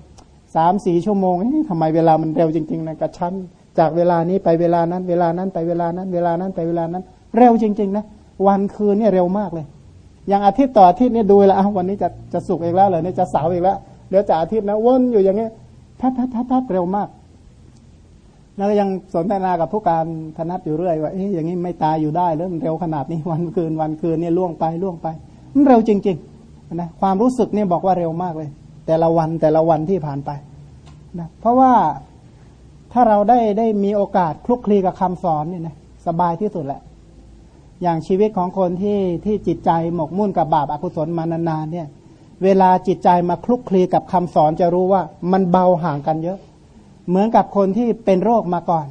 S2: สามสี่ชั่วโมงทำไมเวลามันเร็วจริงๆนะกระชั้นจากเวลานี้ไปเวลานั้น เวลานั้นไปเวลานั้น เวลานั้นไปเวลานั้น เร็วจริง ๆ นะ วันคืนเนี่ยเร็วมากเลย อย่างอาทิตย์ต่ออาทิตย์เนี่ยดูแล้ววันนี้จะจะสุกอีกแล้วเหรอเนี่ยจะเสาร์อีกแล้วเดี๋ยวจะอาทิตย์นะวนอยู่อย่างเงี้ยพับพับพับพับเร็วมาก แล้วยังสนทนากับผู้การธนัดอยู่เรื่อยว่าเอ๊ะอย่างนี้ไม่ตายอยู่ได้แล้วมันเร็วขนาดนี้วันคืนวันคืนเนี่ยล่วงไปล่วงไป มันเร็วจริงๆนะความรู้สึกเนี่ยบอกว่าเร็วมากเลย แต่ละวันแต่ละวันที่ผ่านไปนะเพราะว่าถ้าเราได้ได้มีโอกาสคลุกคลีกับคำสอนเนี่ยนะสบายที่สุดแหละ อย่างชีวิตของคนที่ที่จิตใจหมกมุ่นกับบาปอกุศลมานานๆเนี่ย เวลาจิตใจมาคลุกคลีกับคำสอนจะรู้ว่ามันเบาห่างกันเยอะ เหมือนกับคนที่เป็นโรคมาก่อน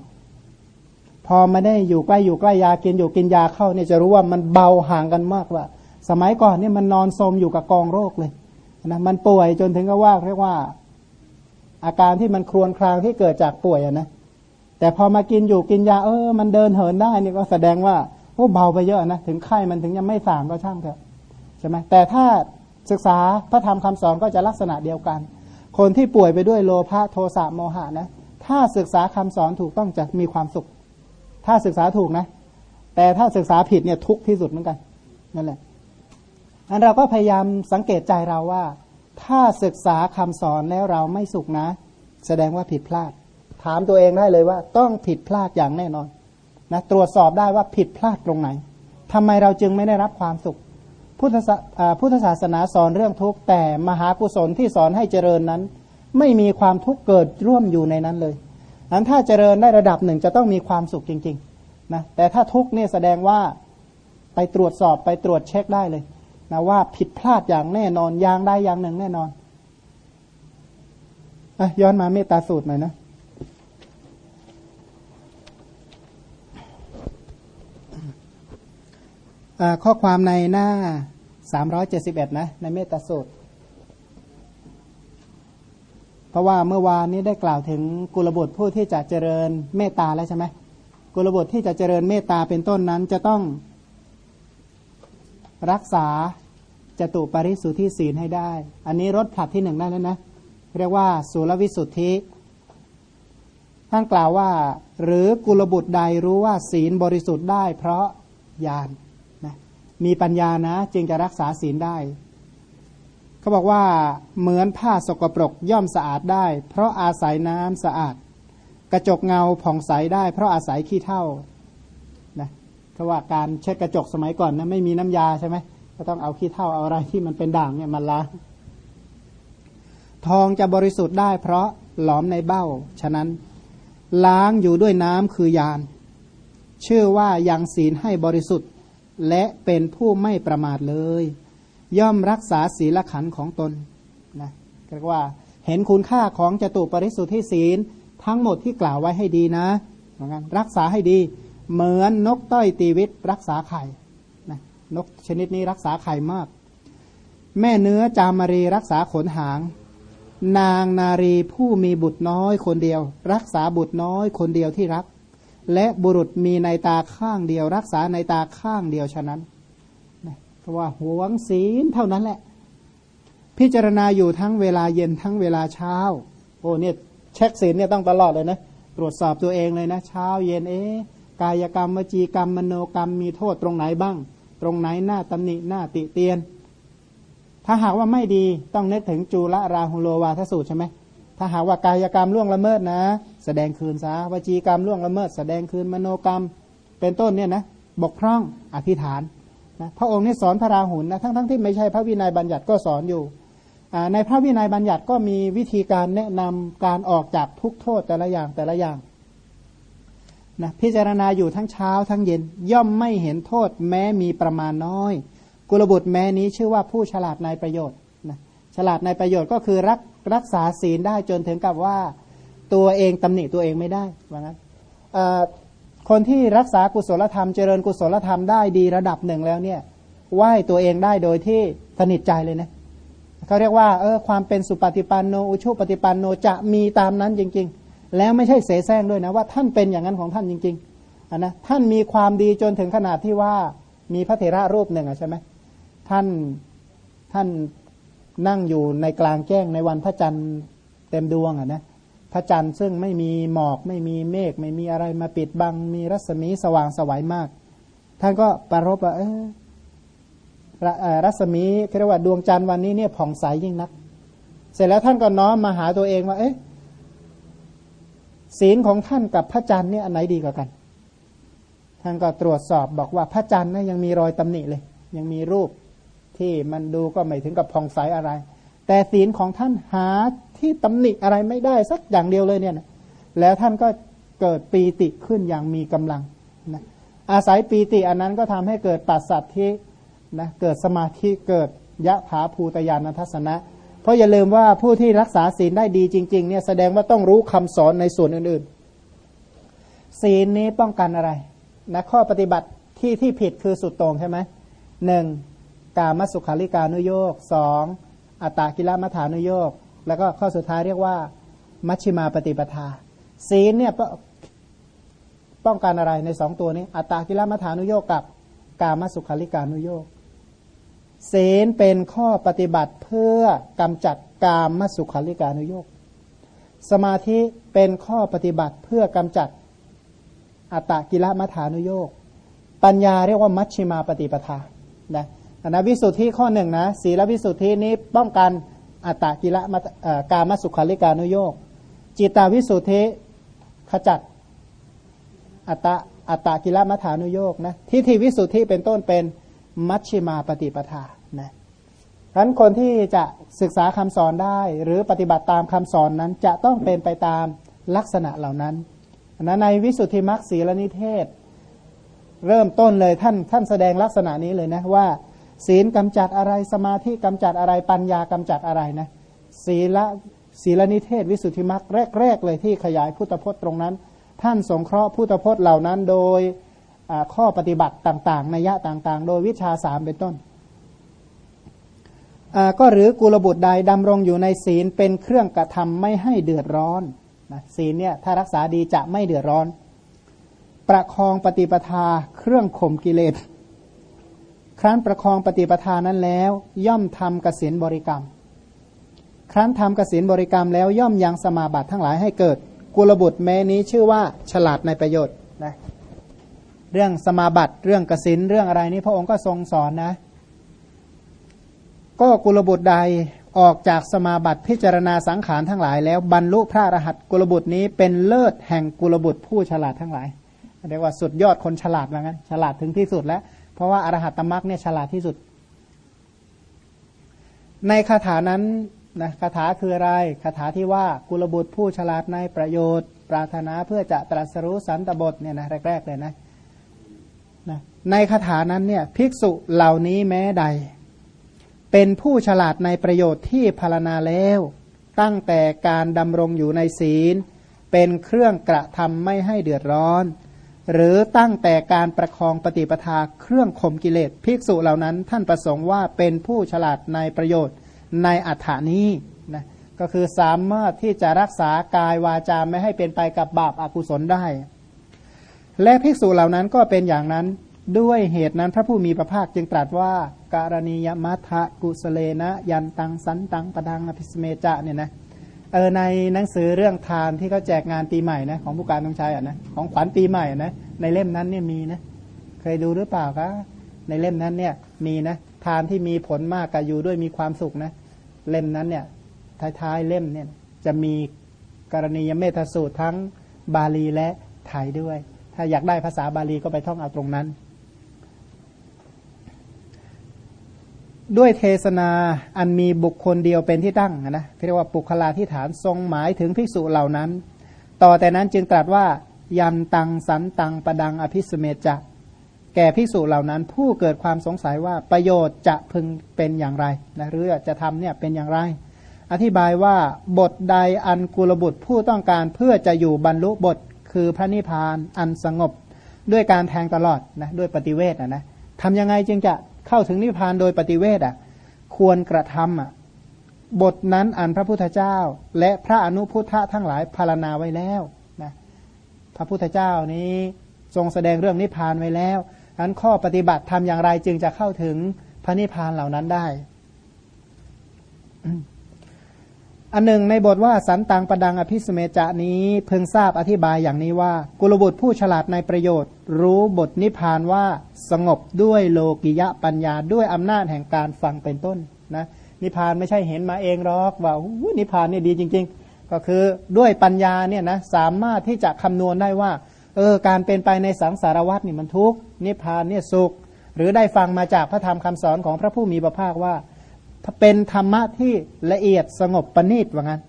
S2: พอมาได้อยู่ใกล้อยู่ใกล้ยากินอยู่กินยาเข้าเนี่ยจะรู้ว่ามันเบาห่างกันมากว่า สมัยก่อนเนี่ยมันนอนสมอยู่กับกองโรคเลยนะมันป่วยจนถึงก็ว่าเรียกว่า อาการที่มันครวญครางที่เกิดจากป่วยอะนะแต่พอมากินอยู่กินยาเออ มันเดินเหินได้นี่ก็แสดงว่าโอ้เบาไปเยอะนะถึงไข้มันถึงยังไม่สางก็ช่างเถอะใช่ไหมแต่ถ้าศึกษาพระธรรมคำสอนก็จะลักษณะเดียวกัน คนที่ป่วยไปด้วยโลภะโทสะโมหะนะ ถ้าศึกษาคำสอนถูกต้องจะมีความสุข ถ้าศึกษาถูกนะ แต่ถ้าศึกษาผิดเนี่ยทุกที่สุดเหมือนกันนั่นแหละอันเราก็พยายามสังเกตใจเราว่า ถ้าศึกษาคำสอนแล้วเราไม่สุขนะ แสดงว่าผิดพลาด ถามตัวเองได้เลยว่า ต้องผิดพลาดอย่างแน่นอนนะตรวจสอบได้ว่าผิดพลาดตรงไหนทำไมเราจึงไม่ได้รับความสุข พุทธพุทธศาสนาสอนเรื่องทุกข์แต่มหากุศลที่สอนให้เจริญนั้น ไม่มีความทุกข์เกิดร่วมอยู่ในนั้นเลยนั้นถ้าเจริญได้ระดับหนึ่งจะต้องมีความสุขจริงๆนะแต่ถ้าทุกข์นี่แสดงว่าไปตรวจสอบไปตรวจเช็คได้เลยนะว่าผิดพลาดอย่างแน่นอนอย่างใดอย่างหนึ่งแน่นอนอย้อนมาเมตตาสูตรหน่อยนะ ข้อความในหน้า 371 นะ ในเมตตาสูตร เพราะว่าเมื่อวานนี้ได้กล่าวถึงกุลบุตรผู้ที่จะเจริญเมตตาแล้วใช่ไหมกุลบุตรที่จะเจริญเมตตาเป็นต้นนั้นจะต้องรักษาจตุปริสุทธิศีลให้ได้ อันนี้รถผลัดที่หนึ่งได้แล้วนะ เรียกว่าสุลวิสุทธิ ท่านกล่าวว่า หรือกุลบุตรใดรู้ว่าศีลบริสุทธิ์ได้เพราะญาณ มีปัญญานะ จึงจะรักษาศีลได้ เขาบอกว่าเหมือนผ้าสกปรกย่อมสะอาดได้ เพราะอาศัยน้ำสะอาด กระจกเงาผ่องใสได้ เพราะอาศัยขี้เท่านะเพราะว่าการเช็ดกระจกสมัยก่อนนะไม่มีน้ำยาใช่ไหมก็ต้องเอาขี้เท่าเอาอะไรที่มันเป็นด่างเนี่ยมาล้างทองจะบริสุทธิ์ได้ เพราะหลอมในเบ้า ฉะนั้นล้างอยู่ด้วยน้ำคือยาน ชื่อว่ายังศีลให้บริสุทธิ์ และเป็นผู้ไม่ประมาทเลย ย่อมรักษาศีลขันของตนนะเรียกว่าเห็นคุณค่าของจตุปริสุทธิศีล ทั้งหมดที่กล่าวไว้ให้ดีนะเหมือนกันรักษาให้ดี เหมือนนกต้อยตีวิตรักษาไข่นกชนิดนี้รักษาไข่มาก แม่เนื้อจามารีรักษาขนหาง นางนารีผู้มีบุตรน้อยคนเดียว รักษาบุตรน้อยคนเดียวที่รัก และบุรุษมีในตาข้างเดียว รักษาในตาข้างเดียวฉะนั้นเพราะว่าหวงศีลเท่านั้นแหละ พิจารณาอยู่ทั้งเวลาเย็นทั้งเวลาเช้า โอ้เนี่ยเช็คศีลเนี่ยต้องตลอดเลยนะตรวจสอบตัวเองเลยนะ เช้าเย็นเอ๊กายกรรมวจีกรรมมโนกรรมมีโทษตรงไหนบ้าง ตรงไหนหน้าตำหนิหน้าติเตียน ถ้าหากว่าไม่ดีต้องนึกถึงจูละราหุโลวาทสูตรใช่ไหม ถ้าหากว่ากายกรรมล่วงละเมิดนะ แสดงคืนซะวจีกรรมล่วงละเมิด แสดงคืนมโนกรรม เป็นต้นเนี่ยนะบกพร่องอธิษฐานนะพระองค์นี่สอนพระราหุลนะทั้งๆทที่ไม่ใช่พระวินัยบัญญัติก็สอนอยู่ในพระวินัยบัญญัติก็มีวิธีการแนะนำการออกจากทุกโทษแต่ละอย่างแต่ละอย่างนะพิจารณาอยู่ทั้งเช้าทั้งเย็นย่อมไม่เห็นโทษแม้มีประมาณน้อย กุลบุตรแม้นี้ชื่อว่าผู้ฉลาดในประโยชน์นะฉลาดในประโยชน์ก็คือรัก รักษาศีลได้จนถึงกับว่าตัวเองตำหนิตัวเองไม่ได้ว่างั้นคนที่รักษากุศลธรรมเจริญกุศลธรรมได้ดีระดับหนึ่งแล้วเนี่ยไหวตัวเองได้โดยที่สนิทใจเลยนะเขาเรียกว่าเออความเป็นสุปฏิปันโนอุชุปฏิปันโนจะมีตามนั้นจริง ๆ แล้วไม่ใช่เสแสร้งด้วยนะว่าท่านเป็นอย่างนั้นของท่านจริงๆนนะท่านมีความดีจนถึงขนาดที่ว่ามีพระเถระรูปหนึ่งใช่ไหมท่านท่าน นั่งอยู่ในกลางแจ้งในวันพระจันทร์เต็มดวงอะนะพระจันทร์ซึ่งไม่มีหมอกไม่มีเมฆไม่มีอะไรมาปิดบัง มีรัศมีสว่างสวัยมาก ท่านก็ประรบว่าเออรัศมีเรียกว่าดวงจันทร์วันนี้เนี่ยผ่องใสยยิ่งนัก เสร็จแล้วท่านก็น้อมมาหาตัวเองว่า เอ๊ะศีลของท่านกับพระจันทร์เนี่ยอันไหนดีกว่ากัน ท่านก็ตรวจสอบบอกว่าพระจันทร์นี่ยยังมีรอยตำหนิเลย ยังมีรูป ที่มันดูก็ไม่ถึงกับผ่องใสอะไร แต่ศีลของท่านหาที่ตำหนิอะไรไม่ได้สักอย่างเดียวเลยเนี่ยนะแล้วท่านก็เกิดปีติขึ้นอย่างมีกำลังนะอาศัยปีติอันนั้นก็ทำให้เกิดปัสสัตที่นะเกิดสมาธิเกิดยะถาภูตยานทัศนะ เพราะอย่าลืมว่าผู้ที่รักษาศีลได้ดีจริงๆเนี่ยแสดงว่าต้องรู้คำสอนในส่วนอื่นๆ ศีลนี้ป้องกันอะไรนะข้อปฏิบัติที่ที่ผิดคือสุดตรงใช่ไหมหนึ่ง กามสุขาริการุโยกสองอัตตากิลมัฐานุโยกแล้วก็ข้อสุดท้ายเรียกว่า มัชชิมาปฏิปทา ศีลเนี่ยป้องกันอะไรในสองตัวนี้ อัตตากิลมัฐานุโยกกับกามสุขาริการุโยกศีลเป็นข้อปฏิบัติเพื่อกำจัดกามมสุขาริการุโยกสมาธิเป็นข้อปฏิบัติเพื่อกำจัดอัตตกิลมัฐานุโยกปัญญาเรียกว่ามัชชิมาปฏิปทานะ นะวิสุทธิข้อหนึ่งนะศีลวิสุทธินี้ป้องกันอัตตกิละกามสุขาริการุโยกจิตาวิสุทธิขจัดอัตตอัตตกิละมัฐานุโยกนะทิฏฐิวิสุทธิเป็นต้นเป็นมัชชิมาปฏิปทานะฉะนั้นคนที่จะศึกษาคำสอนได้ หรือปฏิบัติตามคำสอนนั้นจะต้องเป็นไปตามลักษณะเหล่านั้นนะในวิสุทธิมรรคสีลนิเทศ เริ่มต้นเลยท่านท่านแสดงลักษณะนี้เลยนะว่า ศีลกำจัดอะไรสมาธิกำจัดอะไรปัญญากำจัดอะไรนะศีละศีลนิเทศวิสุทธิมรรคแรก ๆ เลยที่ขยายพุทธพจน์ตรงนั้น ท่านสงเคราะห์พุทธพจน์เหล่านั้นโดยข้อปฏิบัติต่างๆนัยยะต่างๆ โดยวิชาสามเป็นต้นก็หรือกุลบุตรใดดำรงอยู่ในศีลเป็นเครื่องกระทำไม่ให้เดือดร้อนนะศีลเนี่ยถ้ารักษาดีจะไม่เดือดร้อน ประคองปฏิปทาเครื่องข่มกิเลส ครั้นประคองปฏิปทานั้นแล้ว ย่อมทำกสินบริกรรม ครั้นทำกสินบริกรรมแล้วย่อมยังสมาบัติทั้งหลายให้เกิด กุลบุตรแม้นี้ชื่อว่าฉลาดในประโยชน์นะเรื่องสมาบัติเรื่องกสินเรื่องอะไรนี้พระองค์ก็ทรงสอนนะ ก็กุลบุตรใดออกจากสมาบัติพิจารณาสังขารทั้งหลายแล้วบรรลุพระรหัตกุลบุตรนี้เป็นเลิศแห่งกุลบุตรผู้ฉลาดทั้งหลายเรียกว่าสุดยอดคนฉลาดว่างั้น ฉลาดถึงที่สุดแล้ว เพราะว่าอรหัตตมรักเนี่ยฉลาดที่สุด ในคาถานั้นนะคาถาคืออะไรคาถาที่ว่ากุลบุตรผู้ฉลาดในประโยชน์ ปรารถนาเพื่อจะตรัสรู้สันตบทเนี่ยนะแรกๆเลยนะนะในคาถานั้นเนี่ยภิกษุเหล่านี้แม้ใด เป็นผู้ฉลาดในประโยชน์ที่พารณาแล้ว ตั้งแต่การดำรงอยู่ในศีล เป็นเครื่องกระทำไม่ให้เดือดร้อน หรือตั้งแต่การประคองปฏิปทาเครื่องข่มกิเลสภิกษุเหล่านั้น ท่านประสงค์ว่าเป็นผู้ฉลาดในประโยชน์ในอัฏฐานี้นะก็คือสามารถที่จะรักษากายวาจาไม่ให้เป็นไปกับบาปอากุศลได้ และภิกษุเหล่านั้นก็เป็นอย่างนั้นด้วยเหตุนั้นพระผู้มีพระภาคจึงตรัสว่าการณียมัทะกุสเลนะ ยันตังสันตังปดังอภิสเมจะเนี่ยนะ ออในหนังสือเรื่องทานที่เขาแจกงานปีใหม่นะของผู้การต้องใช้อะนะของขวัญปีใหม่นะในเล่มนั้นเนี่ยมีนะเคยดูหรือเปล่าคะในเล่มนั้นเนี่ยมีนะทานที่มีผลมากกับอยู่ด้วยมีความสุขนะเล่มนั้นเนี่ยท้ายๆเล่มเนี่ยจะมีกรณียเมตสูตรทั้งบาลีและไทยด้วย ถ้าอยากได้ภาษาบาลีก็ไปท่องเอาตรงนั้น ด้วยเทศนาอันมีบุคคลเดียวเป็นที่ตั้งนะเรียกว่าปุคลาที่ฐานทรงหมายถึงภิกษุเหล่านั้น ต่อแต่นั้นจึงตรัสว่ายันตังสันตังประดังอภิสเมจะแก่ภิกษุเหล่านั้น ผู้เกิดความสงสัยว่าประโยชน์จะพึงเป็นอย่างไรนะหรือจะทำเนี่ยเป็นอย่างไร อธิบายว่าบทใดอันกุลบุตรผู้ต้องการเพื่อจะอยู่บรรลุบทคือพระนิพพานอันสงบ ด้วยการแทงตลอดนะด้วยปฏิเวทนะนะทำยังไงจึงจะ เข้าถึงนิพพานโดยปฏิเวทอะ ควรกระทำอะ บทนั้นอันพระพุทธเจ้า และพระอนุพุทธะทั้งหลายพารณาไว้แล้วนะพระพุทธเจ้านี้ทรงแสดงเรื่องนิพพานไว้แล้วอันข้อปฏิบัติทำอย่างไรจึงจะเข้าถึงพระนิพพานเหล่านั้นได้ อันหนึ่งในบทว่าสันตังประดังอภิสเมจะนี้เพิ่งทราบอธิบายอย่างนี้ว่า กุลบุตรผู้ฉลาดในประโยชน์ รู้บทนิพพานว่าสงบด้วยโลกิยะปัญญาด้วยอำนาจแห่งการฟังเป็นต้นนะนิพพานไม่ใช่เห็นมาเองหรอกว่านิพพานเนี่ยดีจริง ๆ ก็คือด้วยปัญญาเนี่ยนะสามารถที่จะคำนวณได้ว่าเออการเป็นไปในสังสารวัฏนี่มันทุกข์นิพพานเนี่ยสุข หรือได้ฟังมาจากพระธรรมคำสอนของพระผู้มีพระภาคว่า เป็นธรรมะที่ละเอียดสงบประณีตว่างั้น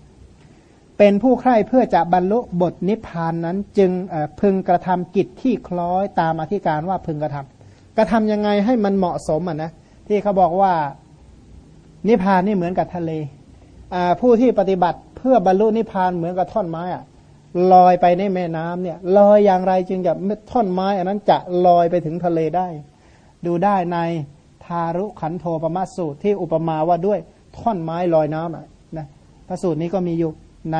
S2: เป็นผู้ใคร่เพื่อจะบรรลุบทนิพพานนั้น จึงพึงกระทำกิจที่คล้อยตามอธิการว่าพึงกระทำกระทำยังไงให้มันเหมาะสมอะนะที่เขาบอกว่านิพพานนี่เหมือนกับทะเลผู้ที่ปฏิบัติเพื่อบรรลุนิพพานเหมือนกับท่อนไม้อะลอยไปในแม่น้ำเนี่ยลอยอย่างไรจึงจะท่อนไม้ อันนั้นจะลอยไปถึงทะเลได้ ดูได้ในารุขันโทปมาสูตรที่อุปมาว่าด้วยท่อนไม้ลอยน้ำนะพระสูตรนี้ก็มีอยู่ใน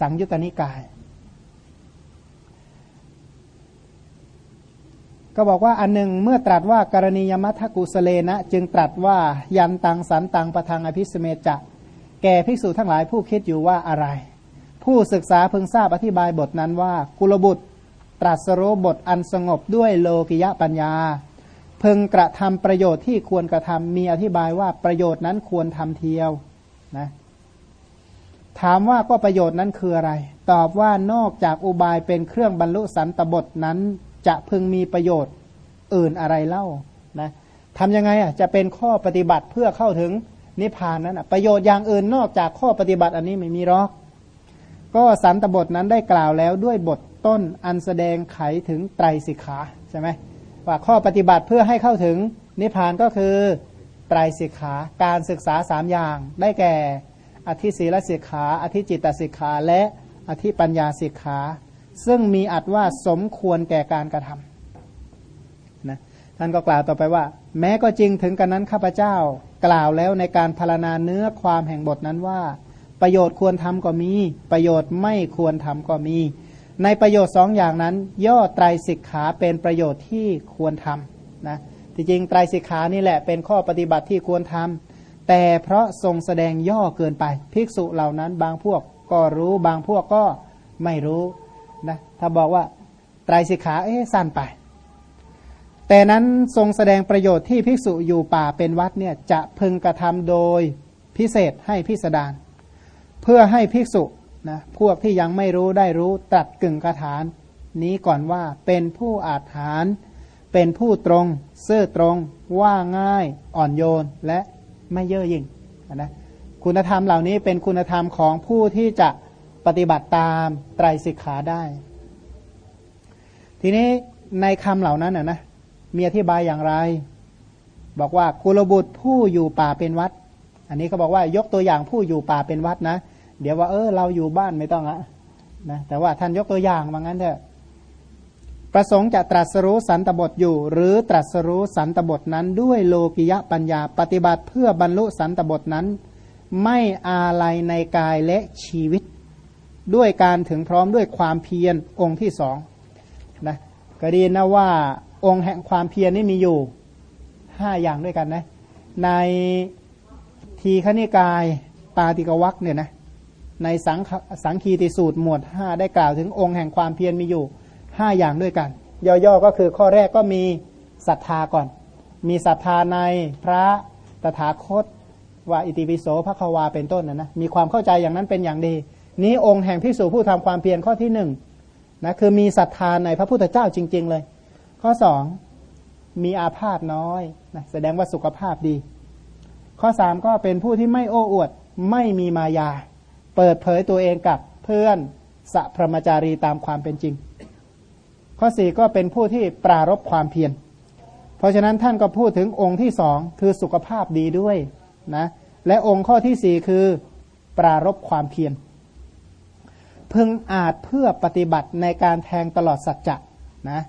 S2: สังยุตตนิกาย ก็บอกว่าอันหนึ่งเมื่อตรัสว่ากรณียมัทกุสเลนะ จึงตรัสว่ายันตังสันตังประทังอภิสเมจะแก่ภิกษุทั้งหลายผู้คิดอยู่ว่าอะไร ผู้ศึกษาพึงทราบอธิบายบทนั้นว่า กุลบุตร ตรัสโรบทอันสงบด้วยโลกิยะปัญญา พึงกระทำประโยชน์ที่ควรกระทำมีอธิบายว่าประโยชน์นั้นควรทำเทียวนะถามว่าก็ประโยชน์นั้นคืออะไร ตอบว่านอกจากอุบายเป็นเครื่องบรรลุสันตบทนั้น จะพึงมีประโยชน์อื่นอะไรเล่านะทำยังไงอะจะเป็นข้อปฏิบัติเพื่อเข้าถึงนิพพานนั้นประโยชน์อย่างอื่นนอกจากข้อปฏิบัติอันนี้ไม่มีหรอก ก็สันตบทนั้นได้กล่าวแล้วด้วยบทต้นอันแสดงไขถึงไตรสิกขาใช่ไหม ว่าข้อปฏิบัติเพื่อให้เข้าถึงนิพพานก็คือไตรสิกขาการศึกษาสามอย่าง ได้แก่ อธิศีลสิกขา อธิจิตตสิกขาและอธิปัญญาสิกขา ซึ่งมีอัดว่าสมควรแก่การกระทำนะท่านก็กล่าวต่อไปว่า แม้ก็จริงถึงกันนั้นข้าพเจ้ากล่าวแล้วในการพารณาเนื้อความแห่งบทนั้นว่า ประโยชน์ควรทำก็มี ประโยชน์ไม่ควรทำก็มี ในประโยชน์สองอย่างนั้น ย่อไตรสิกขาเป็นประโยชน์ที่ควรทำนะที่จริงไตรสิกขานี่แหละเป็นข้อปฏิบัติที่ควรทำแต่เพราะทรงแสดงย่อเกินไป ภิกษุเหล่านั้นบางพวกก็รู้บางพวกก็ไม่รู้นะถ้าบอกว่าไตรสิกขาเอ๊ะสั้นไป แต่นั้นทรงแสดงประโยชน์ที่ภิกษุอยู่ป่าเป็นวัดเนี่ยจะพึงกระทำโดยพิเศษให้พิสดารเพื่อให้ภิกษุ นะพวกที่ยังไม่รู้ได้รู้ตัดกึ่งคาถานนี้ก่อนว่าเป็นผู้อาถานเป็นผู้ตรง ซื่อตรง ว่าง่ายอ่อนโยนและไม่เย่อหยิ่งนะคุณธรรมเหล่านี้เป็นคุณธรรมของผู้ที่จะปฏิบัติตามไตรสิกขาได้ ทีนี้ในคำเหล่านั้นนะมีอธิบายอย่างไร บอกว่ากุลบุตรผู้อยู่ป่าเป็นวัด อันนี้ก็บอกว่ายกตัวอย่างผู้อยู่ป่าเป็นวัดนะ เดี๋ยวว่าเออเราอยู่บ้านไม่ต้องอะนะแต่ว่าท่านยกตัวอย่างว่างั้นเถอะประสงค์จะตรัสรู้สันตบทอยู่ หรือตรัสรู้สันตบทนั้นด้วยโลกิยะปัญญาปฏิบัติเพื่อบรรลุสันตบทนั้น ไม่อาลัยในกายและชีวิต ด้วยการถึงพร้อมด้วยความเพียรองค์ที่สองนะก็ดีนะว่าองค์แห่งความเพียรนี่มีอยู่ห้าอย่างด้วยกันนะในทีฆนิกายปาติกวักเนี่ยนะ ในสังสังคีติสูตรหมวดห้าได้กล่าวถึงองค์แห่งความเพียรมีอยู่ห้าอย่างด้วยกัน ย่อๆก็คือข้อแรกก็มีศรัทธาก่อน มีศรัทธาในพระตถาคตว่าอิติปิโสพระควาเป็นต้นนะนะมีความเข้าใจอย่างนั้นเป็นอย่างดี นี้องค์แห่งพิสูจผู้ทำความเพียรข้อที่หนึ่งนะคือมีศรัทธาในพระพุทธเจ้าจริง ๆ เลย ข้อสองมีอาพาธน้อยนะแสดงว่าสุขภาพดี ข้อสามก็เป็นผู้ที่ไม่โอ้อวดไม่มีมายา เปิดเผยตัวเองกับเพื่อนสัพรมจารีตามความเป็นจริง ข้อสี่ก็เป็นผู้ที่ปรารบความเพียรเพราะฉะนั้นท่านก็พูดถึงองค์ที่สองคือสุขภาพดีด้วยนะและองค์ข้อที่สี่คือปรารบความเพียรพึงอาจเพื่อปฏิบัติในการแทงตลอดสัจจะนะ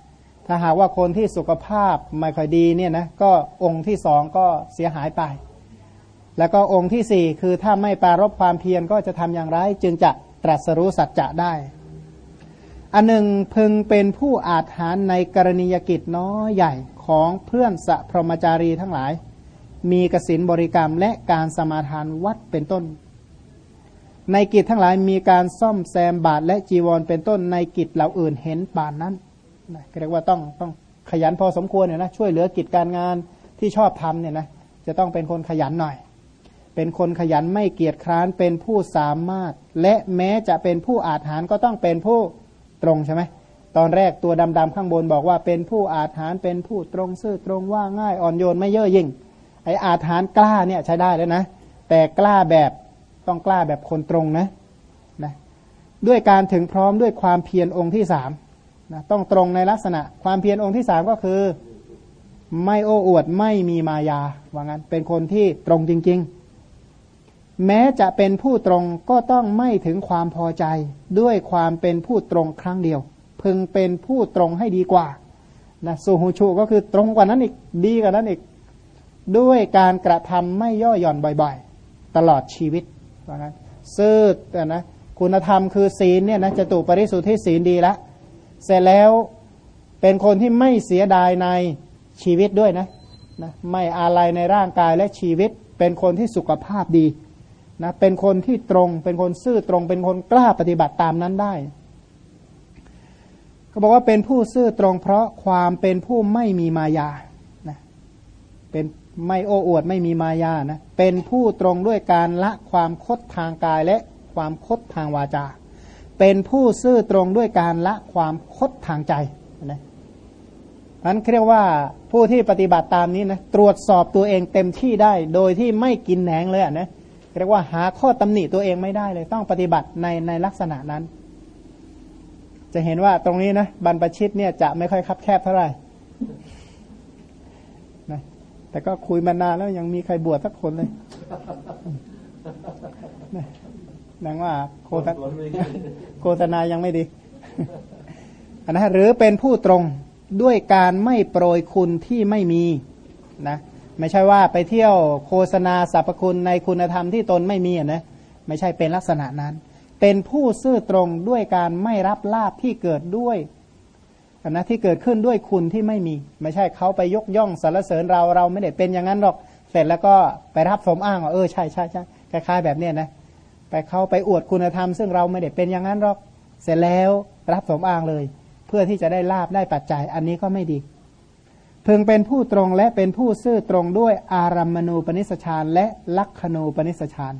S2: ถ้าหากว่าคนที่สุขภาพไม่ค่อยดีเนี่ยนะก็องค์ที่สองก็เสียหายไป แล้วก็องค์ที่สี่คือถ้าไม่ปรารบความเพียรก็จะทำอย่างไร จึงจะตรัสรู้สัจจะได้ อันหนึ่งพึงเป็นผู้อาจหารในกรณียกิจน้อยใหญ่ของเพื่อนสัพรมจารีทั้งหลาย มีกสินบริกรรมและการสมาทานวัดเป็นต้น ในกิจทั้งหลายมีการซ่อมแซมบาทและจีวรเป็นต้นในกิจเหล่าอื่นเห็นปานนั้นเรียกว่าต้องต้องขยันพอสมควรเนี่ยนะช่วยเหลือกิจการงานที่ชอบทำเนี่ยนะจะต้องเป็นคนขยันหน่อย เป็นคนขยันไม่เกียจคร้านเป็นผู้สามารถ และแม้จะเป็นผู้อาหารก็ต้องเป็นผู้ตรงใช่ไหมตอนแรกตัวดำๆข้างบนบอกว่าเป็นผู้อาหารเป็นผู้ตรงซื่อตรงว่าง่ายอ่อนโยนไม่เย่อหยิ่งไออาหารกล้าเนี่ยใช้ได้แล้วนะ แต่กล้าแบบต้องกล้าแบบคนตรงนะนะด้วยการถึงพร้อมด้วยความเพียรองค์ที่สามนะต้องตรงในลักษณะ ความเพียรองค์ที่สามก็คือ ไม่โอ้อวดไม่มีมายาว่างั้นเป็นคนที่ตรงจริง ๆ แม้จะเป็นผู้ตรงก็ต้องไม่ถึงความพอใจ ด้วยความเป็นผู้ตรงครั้งเดียว พึงเป็นผู้ตรงให้ดีกว่านะสุหูชูก็คือตรงกว่านั้นอีกดีกว่านั้นอีก ด้วยการกระทำไม่ย่อหย่อนบ่อยๆ ตลอดชีวิตว่างั้นซื่อนะคุณธรรมคือศีลเนี่ยนะจะตุปริสุทธิศีลดีแล้วเสร็จแล้วเป็นคนที่ไม่เสียดายในชีวิตด้วยนะนะไม่อาลัยในร่างกายและชีวิต เป็นคนที่สุขภาพดี นะเป็นคนที่ตรง เป็นคนซื่อตรง เป็นคนกล้าปฏิบัติตามนั้นได้เขาบอกว่าเป็นผู้ซื่อตรงเพราะความเป็นผู้ไม่มีมายานะเป็นไม่โอ้อวดไม่มีมายานะเป็นผู้ตรงด้วยการละความคดทางกายและความคดทางวาจา เป็นผู้ซื่อตรงด้วยการละความคดทางใจนะนั้นเรียกว่าผู้ที่ปฏิบัติตามนี้นะตรวจสอบตัวเองเต็มที่ได้ โดยที่ไม่กินแหนงเลยนะเเรียกว่าหาข้อตำหนิตัวเองไม่ได้เลย ต้องปฏิบัติในในลักษณะนั้น จะเห็นว่าตรงนี้นะบรรพชิตเนี่ยจะไม่ค่อยคับแคบเท่าไหร่นะแต่ก็คุยมานานแล้วยังมีใครบวชสักคนเลยนังว่าโฆษณายังไม่ดีนะหรือเป็นผู้ตรงด้วยการไม่โปรยคุณที่ไม่มีนะ ไม่ใช่ว่าไปเที่ยวโฆษณาสรรพคุณในคุณธรรมที่ตนไม่มีนะไม่ใช่เป็นลักษณะนั้น เป็นผู้ซื่อตรงด้วยการไม่รับลาบที่เกิดด้วยนะที่เกิดขึ้นด้วยคุณที่ไม่มี ไม่ใช่เขาไปยกย่องสรรเสริญเราเราไม่ได้เป็นอย่างนั้นหรอก เสร็จแล้วก็ไปรับสมอ้างว่าเออใช่ใช่ใช่คล้ายๆแบบเนี้ยนะแต่เขาไปอวดคุณธรรม ซึ่งเราไม่ได้เป็นอย่างนั้นหรอก เสร็จแล้วรับสมอ้างเลย เพื่อที่จะได้ลาบได้ปัจจัยอันนี้ก็ไม่ดี พึงเป็นผู้ตรงและเป็นผู้ซื่อตรงด้วยอารัมมณูปนิสชานและลักขณูปนิสชาน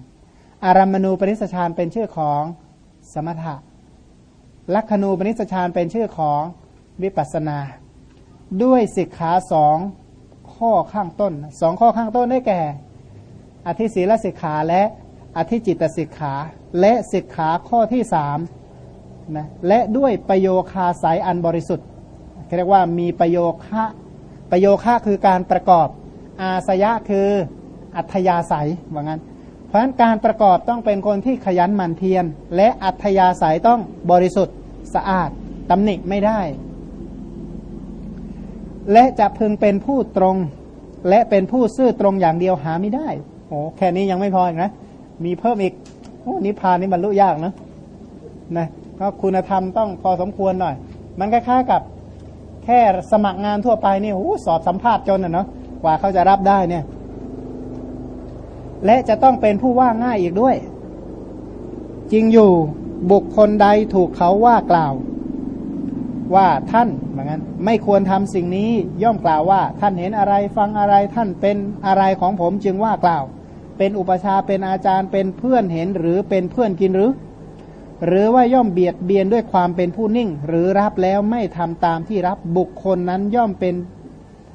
S2: อารัมมณูปนิสชานเป็นชื่อของสมถะลักขณูปนิสชานเป็นชื่อของวิปัสนา ด้วยสิกขาสองข้อข้างต้นสองข้อข้างต้นได้แก่ อธิศีลสิกขาและอธิจิตสิกขาและสิกขาข้อที่สามนะและด้วยประโยคาสายอันบริสุทธิ์เรียกว่ามีประโยคะ ประโยคะคือการประกอบ อาสยะคืออัธยาศัยว่างั้น เพราะฉะนั้นการประกอบต้องเป็นคนที่ขยันหมั่นเพียรและอัธยาศัยต้องบริสุทธิ์สะอาดตำหนิไม่ได้ และจะพึงเป็นผู้ตรง และเป็นผู้ซื่อตรงอย่างเดียวหาไม่ได้โอ้แค่นี้ยังไม่พออีกนะ มีเพิ่มอีกโอ้นิพพานนี่บรรลุยากนะนะก็คุณธรรมต้องพอสมควรหน่อย มันคล้ายๆกับ แค่สมัครงานทั่วไปนี่โอ้สอบสัมภาษณ์จนอะเนาะกว่าเขาจะรับได้เนี่ย และจะต้องเป็นผู้ว่าง่ายอีกด้วย จริงอยู่บุคคลใดถูกเขาว่ากล่าว ว่าท่านเหมือนกันไม่ควรทำสิ่งนี้ย่อมกล่าวว่า ท่านเห็นอะไรฟังอะไรท่านเป็นอะไรของผมจึงว่ากล่าว เป็นอุปชาเป็นอาจารย์เป็นเพื่อนเห็นหรือเป็นเพื่อนกินหรือ หรือว่าย่อมเบียดเบียนด้วยความเป็นผู้นิ่ง หรือรับแล้วไม่ทำตามที่รับบุคคลนั้นย่อมเป็น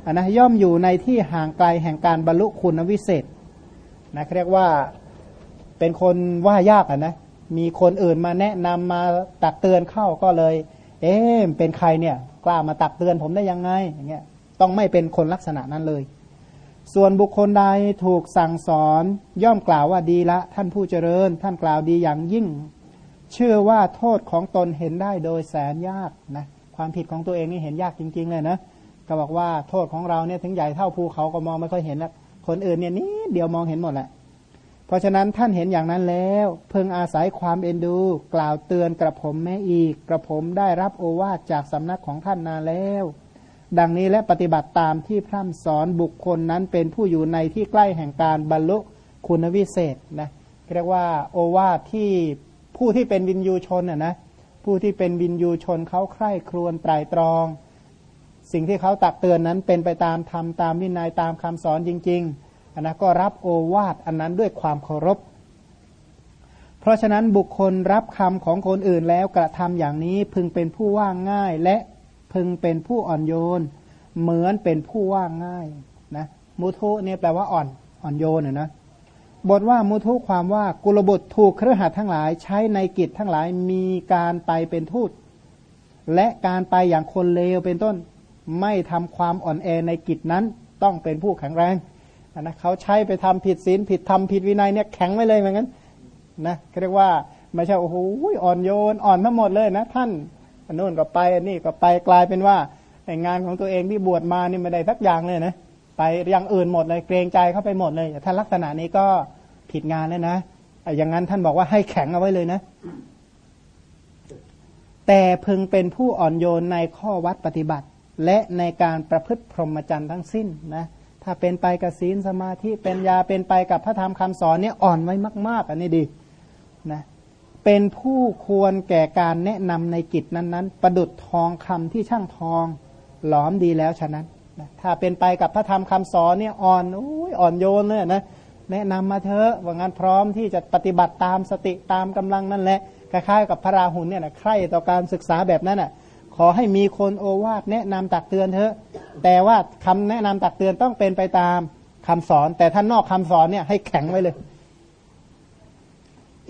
S2: นนะย่อมอยู่ในที่ห่างไกลแห่งการบรรลุคุณวิเศษนะเรียกว่าเป็นคนว่ายากอะนะมีคนอื่นมาแนะนำมาตักเตือนเข้าก็เลย เอ๊ะเป็นใครเนี่ย กล้ามาตักเตือนผมได้ยังไงอย่างเงี้ยต้องไม่เป็นคนลักษณะนั้นเลย ส่วนบุคคลใดถูกสั่งสอนย่อมกล่าวว่าดีละ ท่านผู้เจริญ ท่านกล่าวดีอย่างยิ่ง เชื่อว่าโทษของตนเห็นได้โดยแสนยากนะความผิดของตัวเองนี่เห็นยากจริง ๆ เลยนะก็บอกว่าโทษของเราเนี่ยถึงใหญ่เท่าภูเขาก็มองไม่ค่อยเห็นแล้วคนอื่นเนี่ยนี้เดียวมองเห็นหมดแหละเพราะฉะนั้นท่านเห็นอย่างนั้นแล้ว เพิ่งอาศัยความเอ็นดู กล่าวเตือนกระผมแม่อีก กระผมได้รับโอวาทจากสำนักของท่านนานแล้ว ดังนี้และปฏิบัติตามที่พร่ำสอนบุคคลนั้นเป็นผู้อยู่ในที่ใกล้แห่งการบรรลุคุณวิเศษนะเรียกว่าโอวาทที่ ผู้ที่เป็นวินยูชนอะนะผู้ที่เป็นวินยูชนเขาใคร่ครวญไตรตรอง สิ่งที่เขาตักเตือนนั้นเป็นไปตามธรรมตามวินัยตามคำสอนจริงๆนนะก็รับโอวาทอันนั้นด้วยความเคารพ เพราะฉะนั้นบุคคลรับคำของคนอื่นแล้วกระทำอย่างนี้พึงเป็นผู้ว่าง่ายและพึงเป็นผู้อ่อนโยน เหมือนเป็นผู้ว่าง่ายนะมุทุเนี่ยแปลว่าอ่อนอ่อนโยนนะ บทว่ามุทุความว่ากุลบุตรถูกเครือขัดทั้งหลาย ใช้ในกิจทั้งหลายมีการไปเป็นทูต และการไปอย่างคนเลวเป็นต้น ไม่ทำความอ่อนแอในกิจนั้นต้องเป็นผู้แข็งแรงนะเขาใช้ไปทำผิดศีลผิดทำผิดวินัยเนี่ยแข็งไว้เลยเหมือนกันนะเรียกว่าไม่ใช่โอ้โหอ่อนโยนอ่อนทั้งหมดเลยนะท่านอันนู้นก็ไปอันนี้ก็ไปกลายเป็นว่า งานของตัวเองที่บวชมานี่ไม่ได้ทักอย่างเลยนะ ไปอย่างอื่นหมดเลยเกรงใจเข้าไปหมดเลยถ้าลักษณะนี้ก็ผิดงานแล้วนะอย่างนั้นท่านบอกว่าให้แข็งเอาไว้เลยนะ แต่พึงเป็นผู้อ่อนโยนในข้อวัดปฏิบัติ และในการประพฤติพรหมจรรย์ทั้งสิ้นนะถ้าเป็นไปกับศีลสมาธิเป็นยาเป็นไปกับพระธรรมคำสอนเนี่ยอ่อนไว้มาก ๆ อันนี้ดีนะเป็นผู้ควรแก่การแนะนำในกิจนั้น ๆ ประดุดทองคำที่ช่างทอง หลอมดีแล้วฉะนั้น ถ้าเป็นไปกับพระธรรมคำสอนเนี่ยอ่อนอุ้ยอ่อนโยนเลยนะแนะนำมาเถอะว่างั้นพร้อมที่จะปฏิบัติตามสติตามกำลังนั่นแหละคล้ายๆกับพระราหุลเนี่ยนะใคร่ต่อการศึกษาแบบนั้นอะขอให้มีคนโอวาทแนะนำตักเตือนเถอะ แต่ว่าคำแนะนำตักเตือนต้องเป็นไปตามคำสอน แต่ท่านนอกคำสอนเนี่ยให้แข็งไว้เลย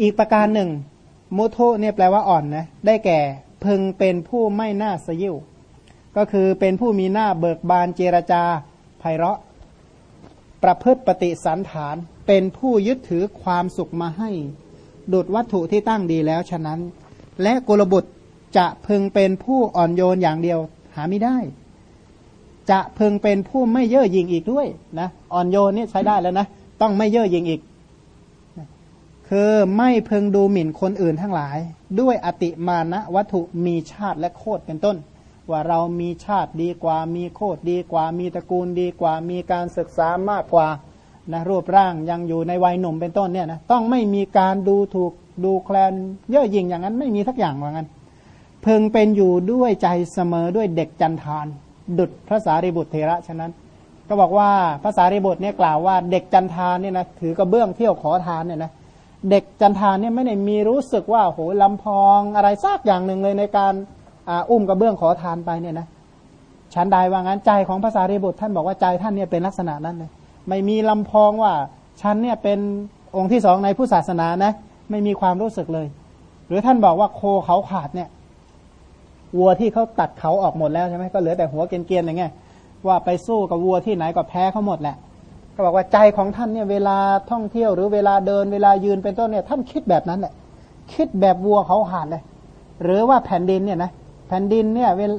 S2: อีกประการหนึ่งมุทุเนี่ยแปลว่าอ่อนนะได้แก่พึงเป็นผู้ไม่น่าสยิว ก็คือเป็นผู้มีหน้าเบิกบานเจรจาไพเราะ ประพฤติปฏิสันฐาน เป็นผู้ยึดถือความสุขมาให้ ดุดวัตถุที่ตั้งดีแล้วฉะนั้น และกุลบุตรจะพึงเป็นผู้อ่อนโยนอย่างเดียวหาไม่ได้ จะพึงเป็นผู้ไม่เย่อหยิ่งอีกด้วยนะอ่อนโยนนี่ใช้ได้แล้วนะ ต้องไม่เย่อหยิ่งอีก คือไม่พึงดูหมิ่นคนอื่นทั้งหลาย ด้วยอติมานะวัตถุมีชาติและโคตรเป็นต้น ว่าเรามีชาติดีกว่า มีโคตรดีกว่า มีตระกูลดีกว่า มีการศึกษามากกว่านะรูปร่างยังอยู่ในวัยหนุ่มเป็นต้นเนี่ยนะต้องไม่มีการดูถูกดูแคลนเย่อหยิ่งอย่างนั้นไม่มีทักอย่างว่างั้นเพึงเป็นอยู่ด้วยใจเสมอด้วยเด็กจันทาน ดุดพระสารีบุตรเทระฉะนั้น ก็บอกว่าพระสารีบุตรเนี่ยกล่าวว่าเด็กจันทานเนี่ยนะถือกระเบื้องเที่ยวขอทานเนี่ยนะเด็กจันทานเนี่ยไม่ได้มีรู้สึกว่าโหลำพองอะไรซากอย่างหนึ่งเลยในการ อุ้มกระเบื้องขอทานไปเนี่ยนะฉันใดว่างั้นใจของพระสารีบุตรท่านบอกว่าใจท่านเนี่ยเป็นลักษณะนั้นเลยไม่มีลำพองว่าฉันเนี่ยเป็นองค์ที่สองในผู้ศาสนานะไม่มีความรู้สึกเลย หรือท่านบอกว่าโคเขาขาดเนี่ยวัวที่เขาตัดเขาออกหมดแล้วใช่ไหมก็เหลือแต่หัวเกรียนๆอย่างเงี้ยว่าไปสู้กับวัวที่ไหนก็แพ้เขาหมดแหละก็บอกว่าใจของท่านเนี่ยเวลาท่องเที่ยวหรือเวลาเดินเวลายืนเป็นต้นเนี่ยท่านคิดแบบนั้นแหละคิดแบบวัวเขาหาดเลย หรือว่าแผ่นดินเนี่ยนะ แผ่นดินเนี่ยเวล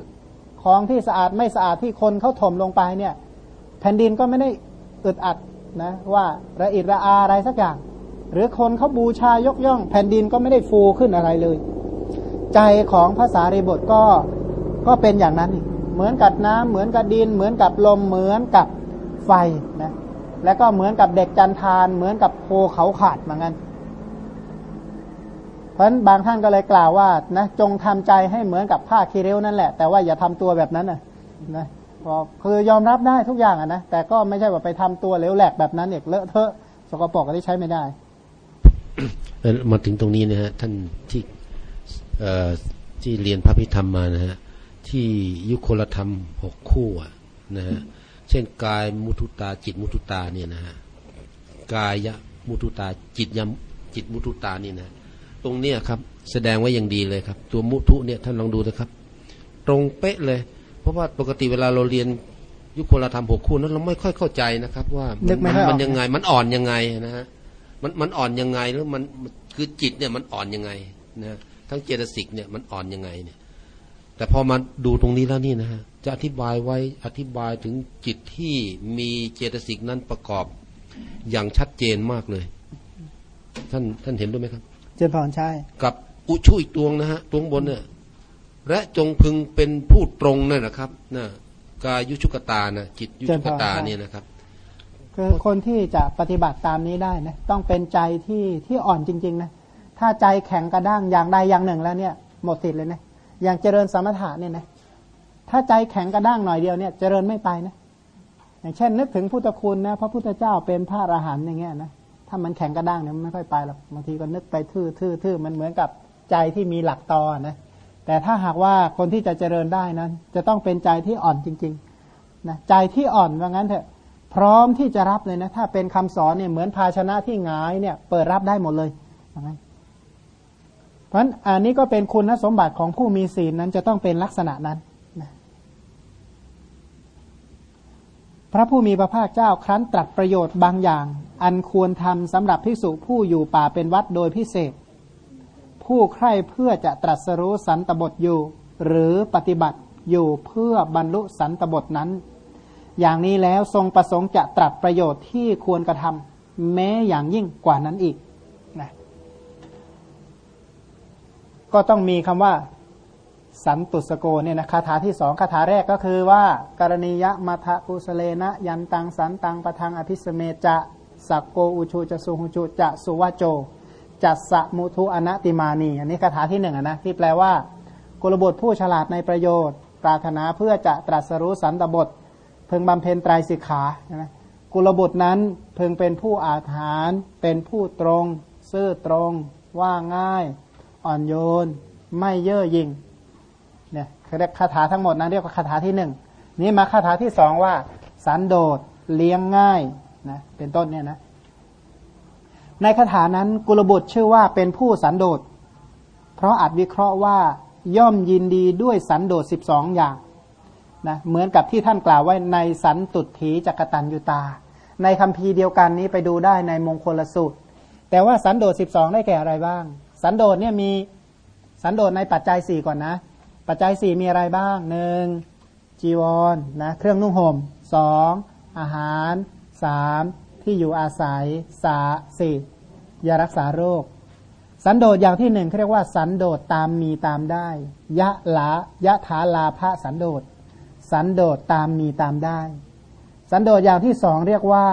S2: ของที่สะอาดไม่สะอาดที่คนเขาถมลงไปเนี่ยแผ่นดินก็ไม่ได้อึดอัดนะว่าระอิดระอาอะไรสักอย่าง หรือคนเขาบูชายกย่อง แผ่นดินก็ไม่ได้ฟูขึ้นอะไรเลย ใจของภาษารีบทก็ก็เป็นอย่างนั้น เหมือนกับน้ำเหมือนกับดิน เหมือนกับลมเหมือนกับไฟนะแล้วก็เหมือนกับเด็กจันทาน เหมือนกับโพเขาขาดเหมือนกัน ราะฉะนั้นบางท่านก็เลยกล่าวว่านะจงทำใจให้เหมือนกับผ้าคีริ้วนั่นแหละ แต่ว่าอย่าทำตัวแบบนั้นนะนะคือยอมรับได้ทุกอย่างอะนะแต่ก็ไม่ใช่ว่าไปทำตัวเลวแหลกแบบนั้นเอกเลอะเทอะสกปรกก็ที่ใช้ไม่ได้
S1: มาถึงตรงนี้นะฮะท่านที่ที่เรียนพระพิธรรมมานะฮะที่ยุคลธรรมหกคู่นะฮะเช่นกายมุทุตาจิตมุทุตาเนี่ยนะฮะกายะมุทุตาจิตยมจิตมุทุตานี่นะ ตรงเนี้ยครับ แสดงไว้อย่างดีเลยครับ ตัวมุทุเนี่ยท่านลองดูนะครับ ตรงเป๊ะเลย เพราะว่าปกติเวลาเราเรียนยุคลธรรมหกคู่นั้นเราไม่ค่อยเข้าใจนะครับ ว่ามันมันยังไงมันอ่อนยังไงนะฮะมันมันอ่อนยังไงแล้วมันคือจิตเนี่ยมันอ่อนยังไงนะทั้งเจตสิกเนี่ยมันอ่อนยังไงเนี่ย แต่พอมาดูตรงนี้แล้วนี่นะฮะจะอธิบายไว้อธิบายถึงจิตที่มีเจตสิกนั้นประกอบอย่างชัดเจนมากเลย ท่านท่านเห็นด้วยไหมครับ
S2: เจนพรใช่
S1: กับอุชุอีกตวงนะฮะตวงบนเนี่ยและจงพึงเป็นผู้ตรงนั่นนะครับนะกายุชุกตานะจิตยุชุกตาเนี่ยนะครับ
S2: คือคนที่จะปฏิบัติตามนี้ได้นะต้องเป็นใจที่ที่อ่อนจริง ๆ นะ ถ้าใจแข็งกระด้างอย่างใดอย่างหนึ่งแล้วเนี่ยหมดสิทธิ์เลยนะอย่างเจริญสมถะเนี่ยนะถ้าใจแข็งกระด้างหน่อยเดียวเนี่ยเจริญไม่ไปนะอย่างเช่นนึกถึงพุทธคุณนะพระพุทธเจ้าเป็นพระอรหันต์อย่างเงี้ยนะ ถ้ามันแข็งกระด้างเนี่ยมันไม่ค่อยไปหรอกบางทีก็นึกไปทื่อทื่อทื่อมันเหมือนกับใจที่มีหลักตอนะแต่ถ้าหากว่าคนที่จะเจริญได้นั้น จะต้องเป็นใจที่อ่อนจริงๆนะใจที่อ่อนว่างั้นเถอะ พร้อมที่จะรับเลยนะ ถ้าเป็นคำสอนเนี่ยเหมือนภาชนะที่งายเนี่ย เปิดรับได้หมดเลยว่างั้นเพราะฉะนั้นอันนี้ก็เป็นคุณสมบัติของผู้มีศีลนั้นจะต้องเป็นลักษณะนั้น พระผู้มีพระภาคเจ้าครั้นตรัสประโยชน์บางอย่าง อันควรทำสำหรับพิสุผู้อยู่ป่าเป็นวัดโดยพิเศษ ผู้ใคร่เพื่อจะตรัสรู้สันตบทอยู่ หรือปฏิบัติอยู่เพื่อบรรลุสันตบทนั้น อย่างนี้แล้วทรงประสงค์จะตรัสประโยชน์ที่ควรกระทำแม้อย่างยิ่งกว่านั้นอีกนะก็ต้องมีคำว่า สันตุสโกเนี่ยนะคาถาที่สองคาถาแรกก็คือว่า กรณียะมัทะกุสเลนะยันตังสันตังปะทังอภิสเมจะสักโกอุชูจะสุหุจุจะสุวาโจจัสะมุทุอนติมานี อันนี้คาถาที่หนึ่งนะที่แปลว่ากุลบุตรผู้ฉลาดในประโยชน์ ปรารถนาเพื่อจะตรัสรู้สันตบทเพึงบำเพ็ญไตรสิกขานะกุลบุตรนั้นเพึงเป็นผู้อาถารเป็นผู้ตรง ซื่อตรง ว่าง่าย อ่อนโยน ไม่เย่อหยิ่ง เนี่ยเรียกคาถาทั้งหมดนะเรียกว่าคาถาที่หนึ่งนี้มาคาถาที่สองว่า สันโดษเลี้ยงง่ายนะเป็นต้นเนี่ยนะ ในคาถานั้นกุลบุตรชื่อว่าเป็นผู้สันโดษเพราะอาจวิเคราะห์ว่าย่อมยินดีด้วยสันโดษสิบสองอย่างนะเหมือนกับที่ท่านกล่าวไว้ในสันตุถีจักตันยุตา ในคำพีเดียวกันนี้ไปดูได้ในมงคลสูตร แต่ว่าสันโดษสิบสองได้แก่อะไรบ้าง สันโดษเนี่ยมีสันโดษในปัจจัยสี่ก่อนนะ ปัจจัยสี่มีอะไรบ้างหนึ่งจีวรนนะเครื่องนุ่งห่มสองอาหารสามที่อยู่อาศัยสาสี่ยารักษาโรค สันโดษอย่างที่หนึ่งเรียกว่า สันโดษตามมีตามได้ ยะลายะถาลาภะสันโดษสันโดษตามมีตามได้ สันโดษอย่างที่สองเรียกว่า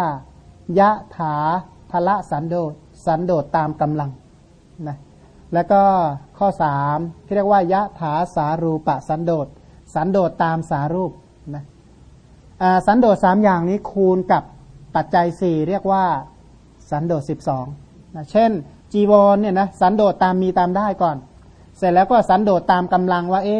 S2: ยะถาภละสันโดษสันโดษตามกำลังนะ แล้วก็ข้อสามที่เรียกว่ายะถาสารูปะสันโดษสันโดษตามสารูปนะสันโดษสามอย่างนี้คูณกับปัจจัยสี่เรียกว่าสันโดษสิบสองนะเช่น จีวรเนี่ยนะสันโดษตามมีตามได้ก่อน เสร็จแล้วก็สันโดษตามกำลังว่า เอ๊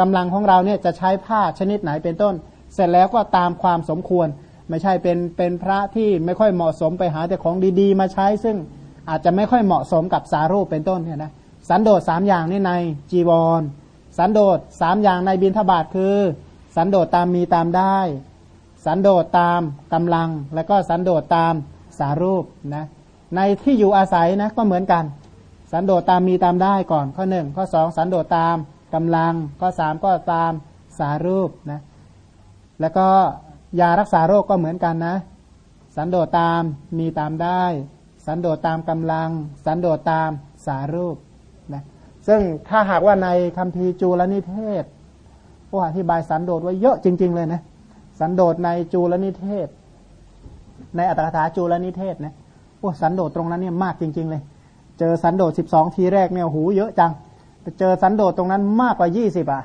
S2: กำลังของเราเนี่ยจะใช้ผ้าชนิดไหนเป็นต้น เสร็จแล้วก็ตามความสมควร ไม่ใช่เป็นเป็นพระที่ไม่ค่อยเหมาะสมไปหาแต่ของดี ๆ มาใช้ซึ่ง อาจจะไม่ค่อยเหมาะสมกับสารูปเป็นต้นเนี่ยนะสันโดษสามอย่างนี่ในจีวร สันโดษสามอย่างในบินทบาทคือ สันโดษตามมีตามได้ สันโดษตามกำลัง แล้วก็สันโดษตามสารูปนะในที่อยู่อาศัยนะก็เหมือนกัน สันโดษตามมีตามได้ก่อนข้อหนึ่งข้อสองสันโดษตามกำลัง ข้อสามก็ตามสารูปนะแล้วก็ยารักษาโรคก็เหมือนกันนะ สันโดษตามมีตามได้ สันโดษตามกำลัง สันโดษตามสารูปนะซึ่งถ้าหากว่าในคัมภีร์จูลนิเทศโอ้อธิบายสันโดษไว้เยอะจริง ๆ เลยนะสันโดษในจูลนิเทศ ในอัตถกถาจูลนิเทศนะโอ้สันโดษตรงนั้นเนี่ยมากจริง ๆ เลย เจอสันโดษสิบสองทีแรกเนี่ยหูเยอะจังแต่เจอสันโดษตรงนั้นมากกว่ายี่สิบอะ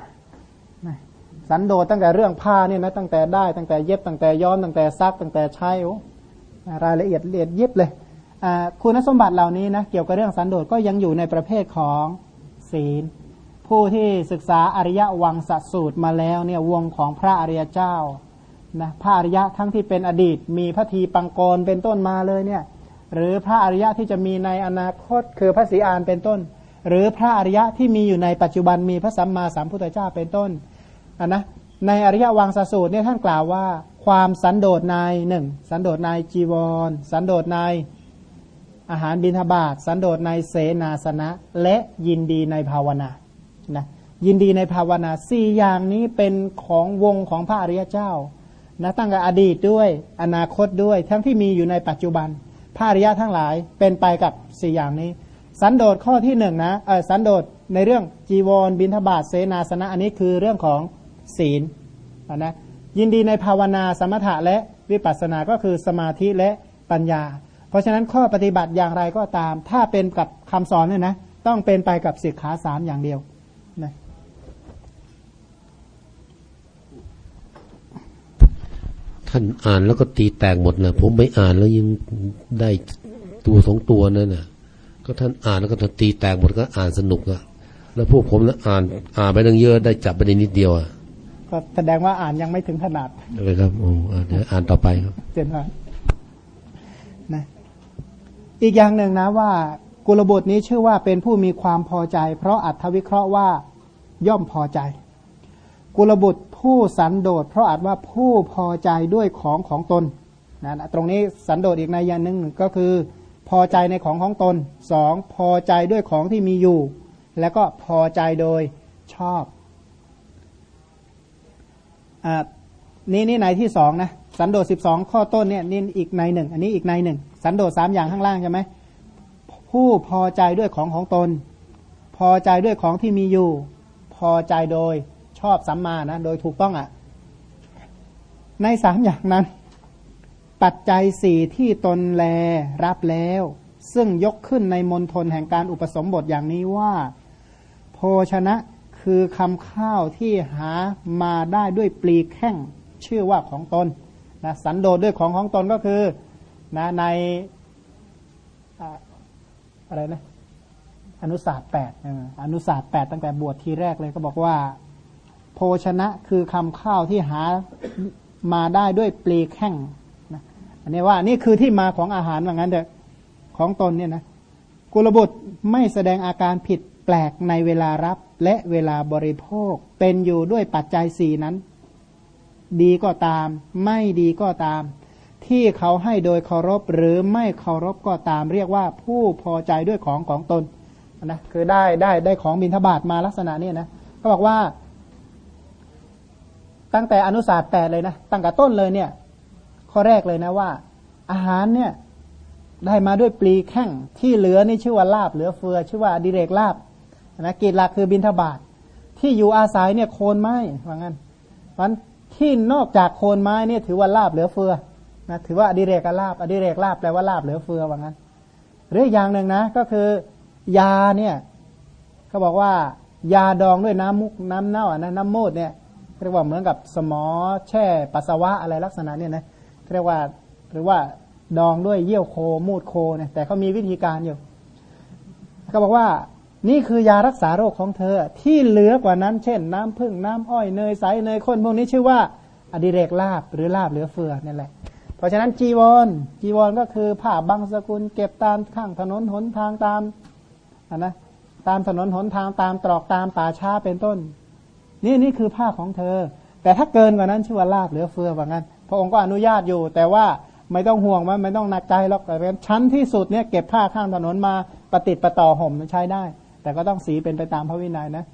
S2: สันโดษตั้งแต่เรื่องผ้าเนี่ยนะตั้งแต่ได้ตั้งแต่เย็บตั้งแต่ย้อมตั้งแต่ซักตั้งแต่ใช้โอ้รายละเอียดละเอียดยิบเลย คุณสมบัติเหล่านี้นะเกี่ยวกับเรื่องสันโดษก็ยังอยู่ในประเภทของศีล ผู้ที่ศึกษาอริยวังสัสูตรมาแล้วเนี่ยวงของพระอริยเจ้านะพระอริยะทั้งที่เป็นอดีต มีพระทีปังกรเป็นต้นมาเลยเนี่ยหรือพระอริยะที่จะมีในอนาคตคือพระศรีอานเป็นต้น หรือพระอริยะที่มีอยู่ในปัจจุบันมีพระสัมมาสัมพุทธเจ้าเป็นต้นนนะในอริยวังสสูตรเนี่ยท่านกล่าวว่า ความสันโดษในหนึ่งสันโดษในจีวร สันโดษใน อาหารบิณฑบาตสันโดษในเสนาสนะ และยินดีในภาวนานะยินดีในภาวนาสี่อย่างนี้เป็นของวงของพระอริยเจ้านะตั้งแต่อดีตด้วยอนาคตด้วย ทั้งที่มีอยู่ในปัจจุบันพระอริยะทั้งหลายเป็นไปกับสี่อย่างนี้ สันโดษข้อที่หนึ่งนะเออสันโดษในเรื่องจีวรบิณฑบาตเสนาสนะ อันนี้คือเรื่องของศีลนะยินดีในภาวนาสมถะและวิปัสสนาก็คือสมาธิและปัญญา ราะฉะนั้นข้อปฏิบัติอย่างไรก็ตาม ถ้าเป็นกับคำสอนเนี่ยนะต้องเป็นไปกับสิกขาสามอย่างเดียวนะ
S1: ท่านอ่านแล้วก็ตีแตกหมดนะผมไม่อ่านแล้วยังได้ตัวสองตัวนั่นน่ะก็ท่านอ่านแล้วก็ท่านตีแตกหมดก็อ่านสนุกอะแล้วพวกผมนะอ่านอ่านไปตั้งเยอะได้จับไปในนิดเดียวอะ
S2: ก็แสดงว่าอ่านยังไม่ถึงขนาด
S1: เลยครับโอ้เดี๋ยวอ่านต่อไปครับ
S2: เจนว่านะ อีกอย่างหนึ่งนะว่ากุลบุตรนี้ชื่อว่าเป็นผู้มีความพอใจ เพราะอัตวิเคราะห์ว่าย่อมพอใจ กุลบุตรผู้สันโดษเพราะอาจว่าผู้พอใจด้วยของของตนนะตรงนี้สันโดษอีกในยันหนึ่งก็คือ พอใจในของของตนสองพอใจด้วยของที่มีอยู่ แล้วก็พอใจโดยชอบนี่นี่ในที่สองนะสันโดษสิบสองข้อต้นเนี่ยนี่อีกในหนึ่งอันนี้อีกในหนึ่ง สันโดษสามอย่างข้างล่างใช่ไหมผู้พอใจด้วยของของตน พอใจด้วยของที่มีอยู่ พอใจโดยชอบสัมมานะโดยถูกต้องอะ่ะ ในสามอย่างนั้น ปัจจัยสี่ที่ตนแลรับแล้ว ซึ่งยกขึ้นในมณฑลแห่งการอุปสมบทอย่างนี้ว่า โภชนะคือคำข้าวที่หามาได้ด้วยปลีแข้งชื่อว่าของตนนะสันโดษด้วยของของตนก็คือ นะในอะไรนะอนุศาสตร์แปดอนุศาสตร์แปดตั้งแต่บวชทีแรกเลยก็บอกว่า โภชนะคือคำข้าวที่หามาได้ด้วยปลีแข้งนะอันนี้ว่านี่คือที่มาของอาหารว่างั้นเถอะของตนเนี่ยนะกุลบุตรไม่แสดงอาการผิดแปลกในเวลารับและเวลาบริโภคเป็นอยู่ด้วยปัจจัยสี่นั้น ดีก็ตาม ไม่ดีก็ตาม ที่เขาให้โดยเคารพหรือไม่เคารพก็ตามเรียกว่าผู้พอใจด้วยของของตนนะคือได้ได้ได้ของบินทบาทมาลักษณะนี้นะเขาบอกว่า ตั้งแต่อนุศาสตร์แปดเลยนะตั้งแต่ต้นเลยเนี่ย ข้อแรกเลยนะว่า อาหารเนี่ยได้มาด้วยปลีแข้งที่เหลือนี่ชื่อว่าลาบเหลือเฟือ ชื่อว่าดิเรกลาบนะกิจหลักคือบินทบาทที่อยู่อาศัยเนี่ยโคนไม้ว่างั้นมันที่นอกจากโคนไม้เนี่ยถือว่าลาบเหลือเฟือ นะถือว่าอดิเรกลาบอดิเรกลาบแปลว่าลาบเหลือเฟือว่างั้น หรืออย่างหนึ่งนะ ก็คือยาเนี่ยเขาบอกว่ายาดองด้วยน้ำมุกน้ำเน่าอะนะน้ำมูดเนี่ยเรียกว่าเหมือนกับสมอแช่ปัสสาวะอะไรลักษณะเนี่ยนะเรียกว่าหรือว่าดองด้วยเยี่ยวโคมูดโคเนี่ยแต่เขามีวิธีการอยู่เขาบอกว่านี่คือยารักษาโรคของเธอ ที่เหลือกว่านั้น เช่น น้ำผึ้งน้ำอ้อยเนยใสเนยข้นพวกนี้ชื่อว่าอดิเรกลาบหรือลาบเหลือเฟือนั่แหละ เพราะฉะนั้นจีวรจีวรก็คือผ้าบางสกุล เก็บตามข้างถนนหนทางตามนนะตามถนนหนทางตามตรอกตามป่าช้าเป็นต้น นี่นี่คือผ้าของเธอ แต่ถ้าเกินกว่านั้นชื่อว่าลาบเหลือเฟือว่างั้นพระองค์ก็อนุญาตอยู่ แต่ว่าไม่ต้องห่วงมันไม่ต้องหนักใจหรอกแต่ชั้นที่สุดเนี่ยเก็บผ้าข้างถนนมาปฏิติดประต่อห่มใช้ได้ แต่ก็ต้องสีเป็นไปตามพระวินัยนะ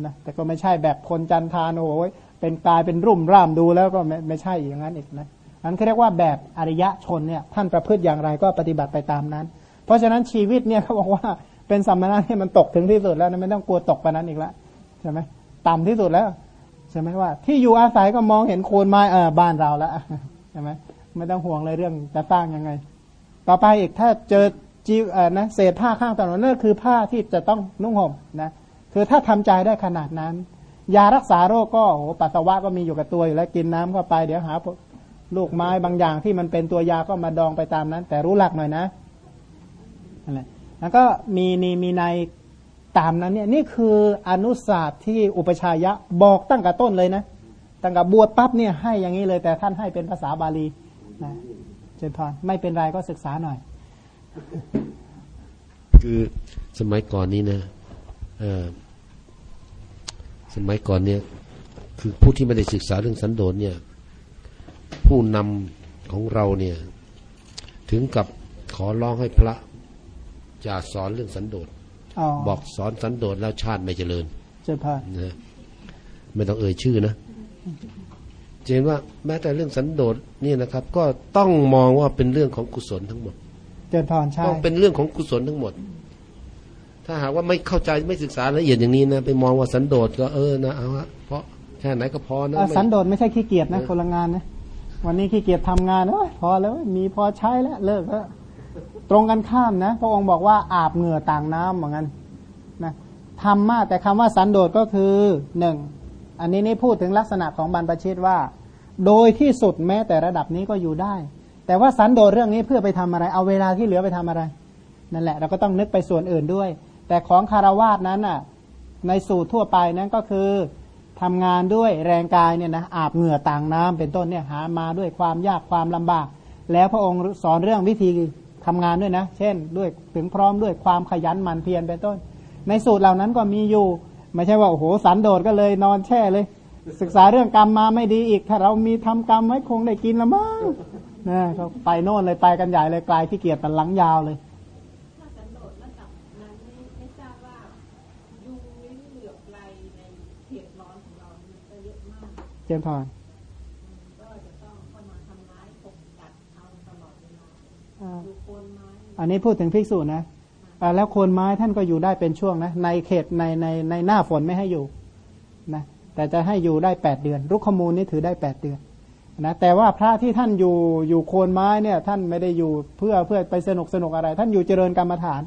S2: นะแต่ก็ไม่ใช่แบบคนจันทานโอ้ยเป็นกายเป็นรุ่มร่ามดูแล้วก็ไม่ไม่ใช่อย่างนั้นอีกนะั้นเขาเรียกว่าแบบอริยะชนเนี่ยท่านประพฤติอย่างไรก็ปฏิบัติไปตามนั้น เพราะฉะนั้นชีวิตเนี่ยเขาบอกว่าเป็นสัมมาณะที่มันตกถึงที่สุดแล้วไม่ต้องกลัวตกไปนั้นอีกแล้วใช่ไหมต่ำที่สุดแล้วใช่ไหมว่า ที่อยู่อาศัยก็มองเห็นโคนไม้เออบ้านเราแล้วใช่ไหมไม่ต้องห่วงเลยเรื่องจะสร้างยังไง ต่อไปอีกถ้าเจอจีเออนะเศษผ้าข้างถนนนั่นคือผ้าที่จะต้องนุ่งห่มนะคือถ้าทำใจได้ขนาดนั้น ยารักษาโรคก็โหปัสสาวะก็มีอยู่กับตัวอยู่แล้วกินน้ำเข้าไปเดี๋ยวหา ลูกไม้บางอย่างที่มันเป็นตัวยาก็มาดองไปตามนั้น แต่รู้หลักหน่อยนะอะไรแล้วก็มีนีมีในตามนั้นเนี่ยนี่คืออนุศาสตร์ที่อุปชายะบอกตั้งแต่ต้นเลยนะตั้งแต่บวชปั๊บเนี่ยให้อย่างนี้เลย แต่ท่านให้เป็นภาษาบาลีนะเจนพรไม่เป็นไรก็ศึกษาหน่อย
S1: คือสมัยก่อนนี้นะเออสมัยก่อนเนี่ย คือผู้ที่ไม่ได้ศึกษาเรื่องสันโดษเนี่ย ผู้นำของเราเนี่ย ถึงกับขอร้องให้พระจะสอนเรื่องสันโดษ
S2: อ๋อ
S1: บอกสอนสันโดษแล้วชาติไม่เจริญ
S2: เจนพร
S1: นะไม่ต้องเอ่ยชื่อนะจะเห็นว่าแม้แต่เรื่องสันโดษนี่นะครับ ก็ต้องมองว่าเป็นเรื่องของกุศลทั้งหมด
S2: เจนพรใช่
S1: ต้องเป็นเรื่องของกุศลทั้งหมด ถ้าหากว่าไม่เข้าใจไม่ศึกษาละเอียดอย่างนี้นะไปมองว่าสันโดษก็เออนะเอาฮะเพราะแค่ไหนก็พอนะ
S2: อะ
S1: ไม่
S2: สันโดษไม่ใช่ขี้เกียจนะ
S1: เออ
S2: คนละงานนะ วันนี้ขี้เกียจทำงานเอ้ยพอแล้วมีพอใช้แล้วเลิกแล้วตรงกันข้ามนะ พระองค์บอกว่าอาบเหงื่อต่างน้ำเหมือนกันนะทำมากแต่คำว่าสันโดษก็คือหนึ่งอันนี้นี่พูดถึงลักษณะของบรรพชิตว่า โดยที่สุดแม้แต่ระดับนี้ก็อยู่ได้ แต่ว่าสันโดษเรื่องนี้เพื่อไปทำอะไร เอาเวลาที่เหลือไปทำอะไร นั่นแหละ เราก็ต้องนึกไปส่วนอื่นด้วย แต่ของคารวาสนั้นน่ะ ในสูตรทั่วไปนั้นก็คือ ทำงานด้วยแรงกายเนี่ยนะอาบเหงื่อต่างน้ำเป็นต้นเนี่ยหามาด้วยความยากความลำบาก แล้วพระองค์สอนเรื่องวิธีทำงานด้วยนะ เช่น ด้วยถึงพร้อมด้วยความขยันหมั่นเพียรเป็นต้น ในสูตรเหล่านั้นก็มีอยู่ ไม่ใช่ว่าโอ้โหสันโดษก็เลยนอนแช่เลย ศึกษาเรื่องกรรมมาไม่ดีอีก ถ้าเรามีทำกรรมไว้คงได้กินละมั้งนะเขาไปโน่นเลยไปกันใหญ่เลยกลายที่เกียจตันหลังยาวเลยา
S3: อ่าดูโคนไม้
S2: อันนี้พูดถึงภิกษุนะอ่าแล้วโคนไม้ท่านก็อยู่ได้เป็นช่วงนะ ในเขตในในในหน้าฝนไม่ให้อยู่นะแต่จะให้อยู่ได้แปดเดือน รุกขมูลนี่ถือได้แปดเดือนนะแต่ว่าพระที่ท่านอยู่อยู่โคนไม้เนี่ย ท่านไม่ได้อยู่เพื่อเพื่อไปสนุกสนุกอะไร ท่านอยู่เจริญกรรมฐาน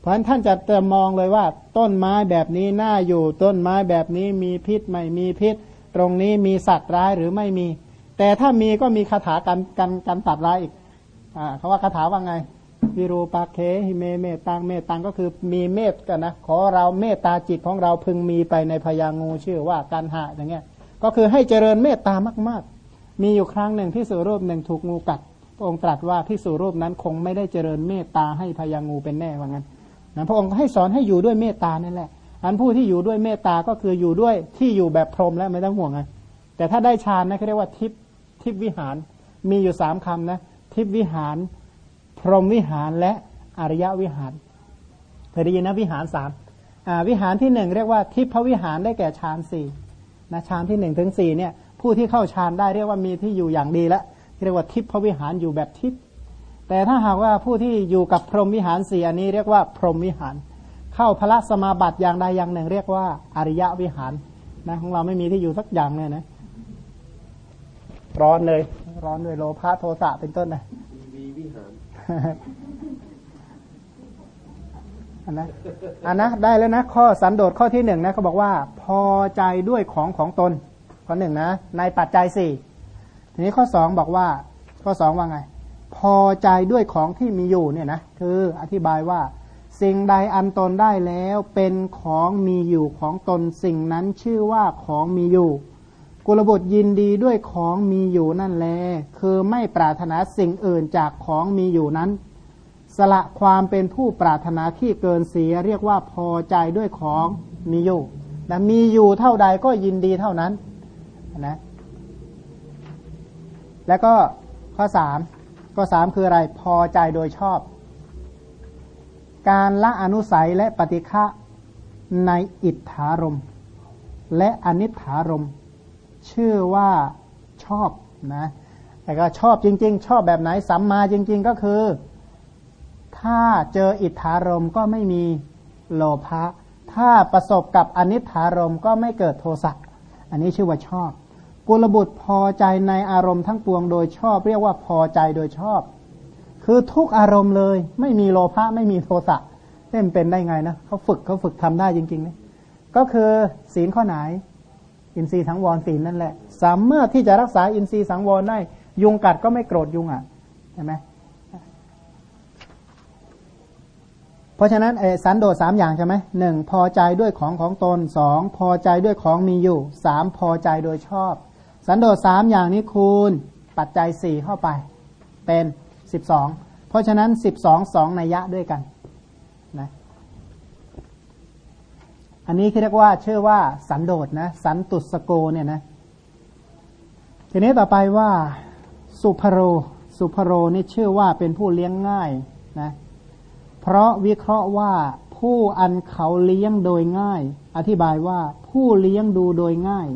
S2: เพราะฉะนั้นท่านจะจะมองเลยว่า ต้นไม้แบบนี้น่าอยู่ต้นไม้แบบนี้มีพิษไม่มีพิษ ตรงนี้มีสัตว์ร้ายหรือไม่มี แต่ถ้ามีก็มีคาถากันกันกันสัตว์ร้ายอีกอ่าเขาว่าคาถาว่าไง วิรูปาเคหิเมเมตังเมตังก็คือมีเมตกันนะขอเราเมตตาจิตของเราพึงมีไปในพยางูชื่อว่าการหะอย่างเงี้ย ก็คือให้เจริญเมตตามาก ๆ มีอยู่ครั้งหนึ่งที่สุรูปหนึ่งถูกงูกัดพระองค์ตรัสว่าที่สุรูปนั้นคงไม่ได้เจริญเมตตาให้พยางูเป็นแน่ว่างั้นนะพระองค์ให้สอนให้อยู่ด้วยเมตตานั่นแหละ อันผู้ที่อยู่ด้วยเมตตาก็คืออยู่ด้วยที่อยู่แบบพรหมแล้วไม่ต้องห่วงไงแต่ถ้าได้ฌานนะเขาเรียกว่าทิพทิพวิหารมีอยู่สามคำนะ ทิพวิหาร พรหมวิหารและอริยวิหารเคยได้ยินนะวิหารสามวิหารที่หนึ่งเรียกว่าทิพวิหารได้แก่ฌานสี่นะฌานที่หนึ่งถึงสี่เนี่ยผู้ที่เข้าฌานได้เรียกว่ามีที่อยู่อย่างดีแล้วเรียกว่าทิพวิหารอยู่แบบทิพแต่ถ้าหากว่าผู้ที่อยู่กับพรหมวิหารสี่อันนี้เรียกว่าพรหมวิหาร เข้าพระสมาบัติอย่างใดอย่างหนึ่ง เรียกว่าอริยวิหารนะของเราไม่มีที่อยู่สักอย่างเลยนะร้อนเลย ร้อนด้วยโลภะโทสะเป็นต้นนะ
S1: มีวิหาร
S2: อันนะอันนะได้แล้วนะข้อสันโดษข้อที่หนึ่งนะเขาบอกว่า พอใจด้วยของของตน ข้อหนึ่งนะ ในปัจจัยสี่ทีนี้ข้อสองบอกว่า ข้อสองว่าไง พอใจด้วยของที่มีอยู่เนี่ยนะคืออธิบายว่า สิ่งใดอันตนได้แล้วเป็นของมีอยู่ของตนสิ่งนั้นชื่อว่าของมีอยู่กุลบุตรยินดีด้วยของมีอยู่นั่นแล คือไม่ปรารถนาสิ่งอื่นจากของมีอยู่นั้น สละความเป็นผู้ปรารถนาที่เกินเสียเรียกว่าพอใจด้วยของมีอยู่นะมีอยู่เท่าใดก็ยินดีเท่านั้นนะแล้วก็ข้อสามข้อสามคืออะไรพอใจโดยชอบ การละอนุสัยและปฏิฆะในอิทธารม และอนิถารม ชื่อว่าชอบนะแต่ก็ชอบจริง ๆ ชอบแบบไหนสัมมาจริง ๆ ก็คือ ถ้าเจออิทธารมก็ไม่มีโลภะถ้าประสบกับอนิถารมก็ไม่เกิดโทสะอันนี้ชื่อว่าชอบ กุลบุตรพอใจในอารมณ์ทั้งปวงโดยชอบ เรียกว่าพอใจโดยชอบ คือทุกอารมณ์เลย ไม่มีโลภะไม่มีโทสะเล่นเป็นได้ไงนะเขาฝึกเขาฝึกทำได้จริงๆนะก็คือศีลข้อไหน อินทรีย์สังวรศีลนั่นแหละ สามารถที่จะรักษาอินทรีย์สังวรได้ ยุงกัดก็ไม่โกรธยุงอะเห็นไหมเพราะฉะนั้นสันโดษสามอย่างใช่ไหมหนึ่งพอใจด้วยของของตนสองพอใจด้วยของมีอยู่สามพอใจโดยชอบ สันโดษสามอย่างนี้คูณปัจจัยสี่เข้าไป เป็น สิบสองเพราะฉะนั้นสิบสองสองนัยยะด้วยกันนะอันนี้เรียกว่าชื่อว่าสันโดษนะสันตุสโกเนี่ยนะทีนี้ต่อไปว่าสุภโร สุภโรนี่ชื่อว่าเป็นผู้เลี้ยงง่ายนะเพราะวิเคราะห์ว่าผู้อันเขาเลี้ยงโดยง่าย อธิบายว่าผู้เลี้ยงดูโดยง่าย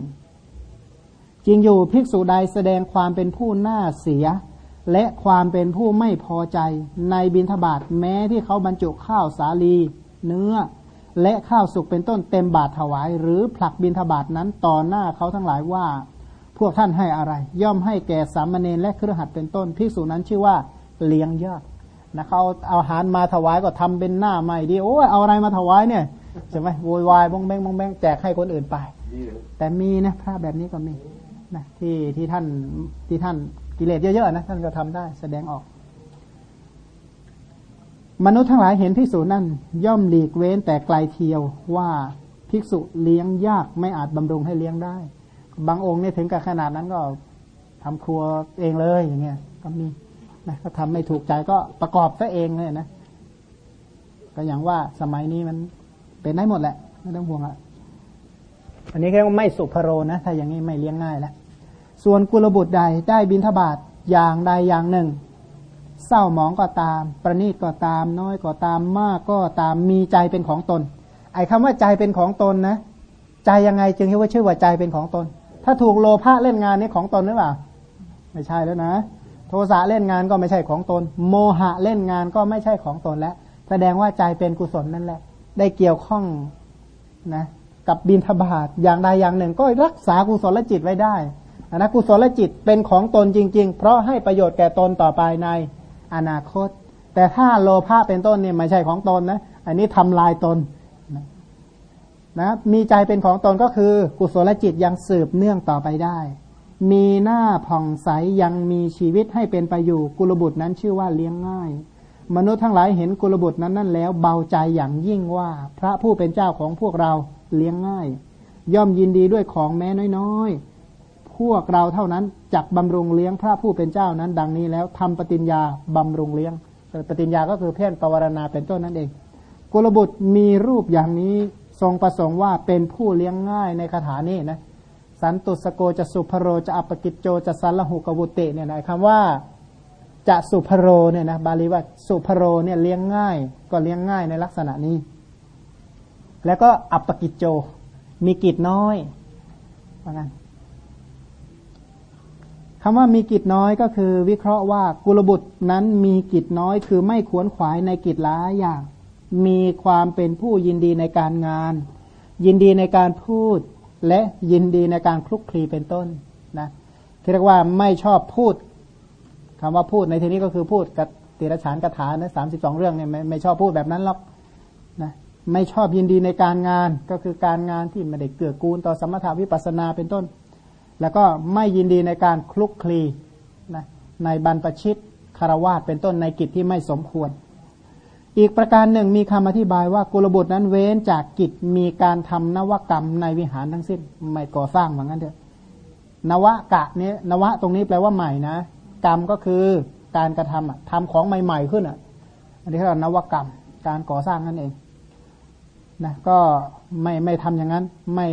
S2: จริงอยู่ภิกษุใดแสดงความเป็นผู้น่าเสีย และความเป็นผู้ไม่พอใจในบิณฑบาตแม้ที่เขาบรรจุข้าวสาลี เนื้อ และข้าวสุกเป็นต้นเต็มบาทถวาย หรือผลักบิณฑบาตนั้นต่อหน้าเขาทั้งหลายว่า พวกท่านให้อะไร ย่อมให้แก่สามเณรและเครือขัดเป็นต้นภิกษุนั้นชื่อว่าเลี้ยงยากนะเขาเอาอาหารมาถวายก็ทำเป็นหน้าใหม่ดีโอ้ยเอาอะไรมาถวายเนี่ยใช่ไหมโวยวายบงแบงบงแบงแจกให้คนอื่นไป แต่มีนะพระแบบนี้ก็มีนะที่ที่ท่านที่ท่าน กิเลสเยอะๆนะท่านก็ทำได้ แสดงออก มนุษย์ทั้งหลายเห็นภิกษุนั่น ย่อมหลีกเว้นแต่ไกลเทียวว่าภิกษุเลี้ยงยากไม่อาจบำรุงให้เลี้ยงได้ บางองค์เนี่ยถึงกับขนาดนั้นก็ทำครัวเองเลยอย่างเงี้ยก็มีนะก็ทำไม่ถูกใจก็ประกอบซะเองเลยนะก็อย่างว่าสมัยนี้มันเป็นได้หมดแหละไม่ต้องห่วงอะอันนี้แค่ไม่สุภโรนะ ถ้าอย่างนี้ไม่เลี้ยงง่ายแล้ว ส่วนกุลบุตรใดได้บินทบาทอย่างใดอย่างหนึ่ง เศร้าหมองก็ตาม ประนีตก็ตาม น้อยก็ตามมากก็ตามมีใจเป็นของตน ไอ้คำว่าใจเป็นของตนนะ ใจยังไงจึงเรียกว่าชื่อว่าใจเป็นของตน ถ้าถูกโลภะเล่นงานนี้ของตนหรือเปล่าไม่ใช่แล้วนะ โทสะเล่นงานก็ไม่ใช่ของตน โมหะเล่นงานก็ไม่ใช่ของตนแล้วแสดงว่าใจเป็นกุศลนั่นแหละ ได้เกี่ยวข้องนะ กับบินทบาทอย่างใดอย่างหนึ่ง ก็รักษากุศลจิตไว้ได้ นะกุศลจิตเป็นของตนจริง ๆ เพราะให้ประโยชน์แก่ตนต่อไปในอนาคต แต่ถ้าโลภะเป็นต้นเนี่ยไม่ใช่ของตนนะอันนี้ทำลายตนนะนะมีใจเป็นของตนก็คือ กุศลจิตยังสืบเนื่องต่อไปได้ มีหน้าผ่องใสยังมีชีวิตให้เป็นไปอยู่กุลบุตรนั้นชื่อว่าเลี้ยงง่าย มนุษย์ทั้งหลายเห็นกุลบุตรนั้นนั่นแล้วเบาใจอย่างยิ่งว่า พระผู้เป็นเจ้าของพวกเราเลี้ยงง่าย ย่อมยินดีด้วยของแม้น้อยๆ พวกเราเท่านั้นจักบำรุงเลี้ยงพระผู้เป็นเจ้านั้น ดังนี้แล้วทำปฏิญญาบำรุงเลี้ยง ปฏิญญาก็คือเพื่อนปวารณาเป็นต้นนั่นเองกุลบุตรมีรูปอย่างนี้ทรงประสงค์ว่าเป็นผู้เลี้ยงง่ายในคาถานี้นะสันตุสโกจะสุภโรจะอัปกิจโจจะสันละหุกวุติเนี่ยนะคำว่าจะสุภโรเนี่ยนะบาลีว่าสุภโรเนี่ยเลี้ยงง่าย ก็เลี้ยงง่ายในลักษณะนี้ แล้วก็อัปกิจโจมีกิจน้อยว่างั้น คำว่ามีกิจน้อยก็คือ วิเคราะห์ว่ากุลบุตรนั้นมีกิจน้อยคือไม่ขวนขวายในกิจหลายอย่าง มีความเป็นผู้ยินดีในการงาน ยินดีในการพูด และยินดีในการคลุกคลีเป็นต้นนะที่เรียกว่าไม่ชอบพูดคำว่าพูดในที่นี้ก็คือพูดกับติรฉานกถานะสามสิบสองเรื่องเนี่ยไม่ไม่ชอบพูดแบบนั้นหรอกนะไม่ชอบยินดีในการงานก็คือการงานที่ไม่ได้เกื้อกูลต่อสมถาวิปัสนาเป็นต้น แล้วก็ไม่ยินดีในการคลุกคลีนะในบรรพชิตคารวาสเป็นต้นในกิจที่ไม่สมควร อีกประการหนึ่งมีคำอธิบายว่ากุลบุตรนั้นเว้นจากกิจมีการทำนวกรรมในวิหารทั้งสิ้น ไม่ก่อสร้างเหมือนกันเถอะนวกะนี้นวะตรงนี้แปลว่าใหม่นะ กรรมก็คือการกระทำอะทำของใหม่ ๆ ขึ้นอะ อันนี้เรียกว่านวกรรม การก่อสร้างนั่นเองนะก็ไม่ไม่ทำอย่างนั้น ไม่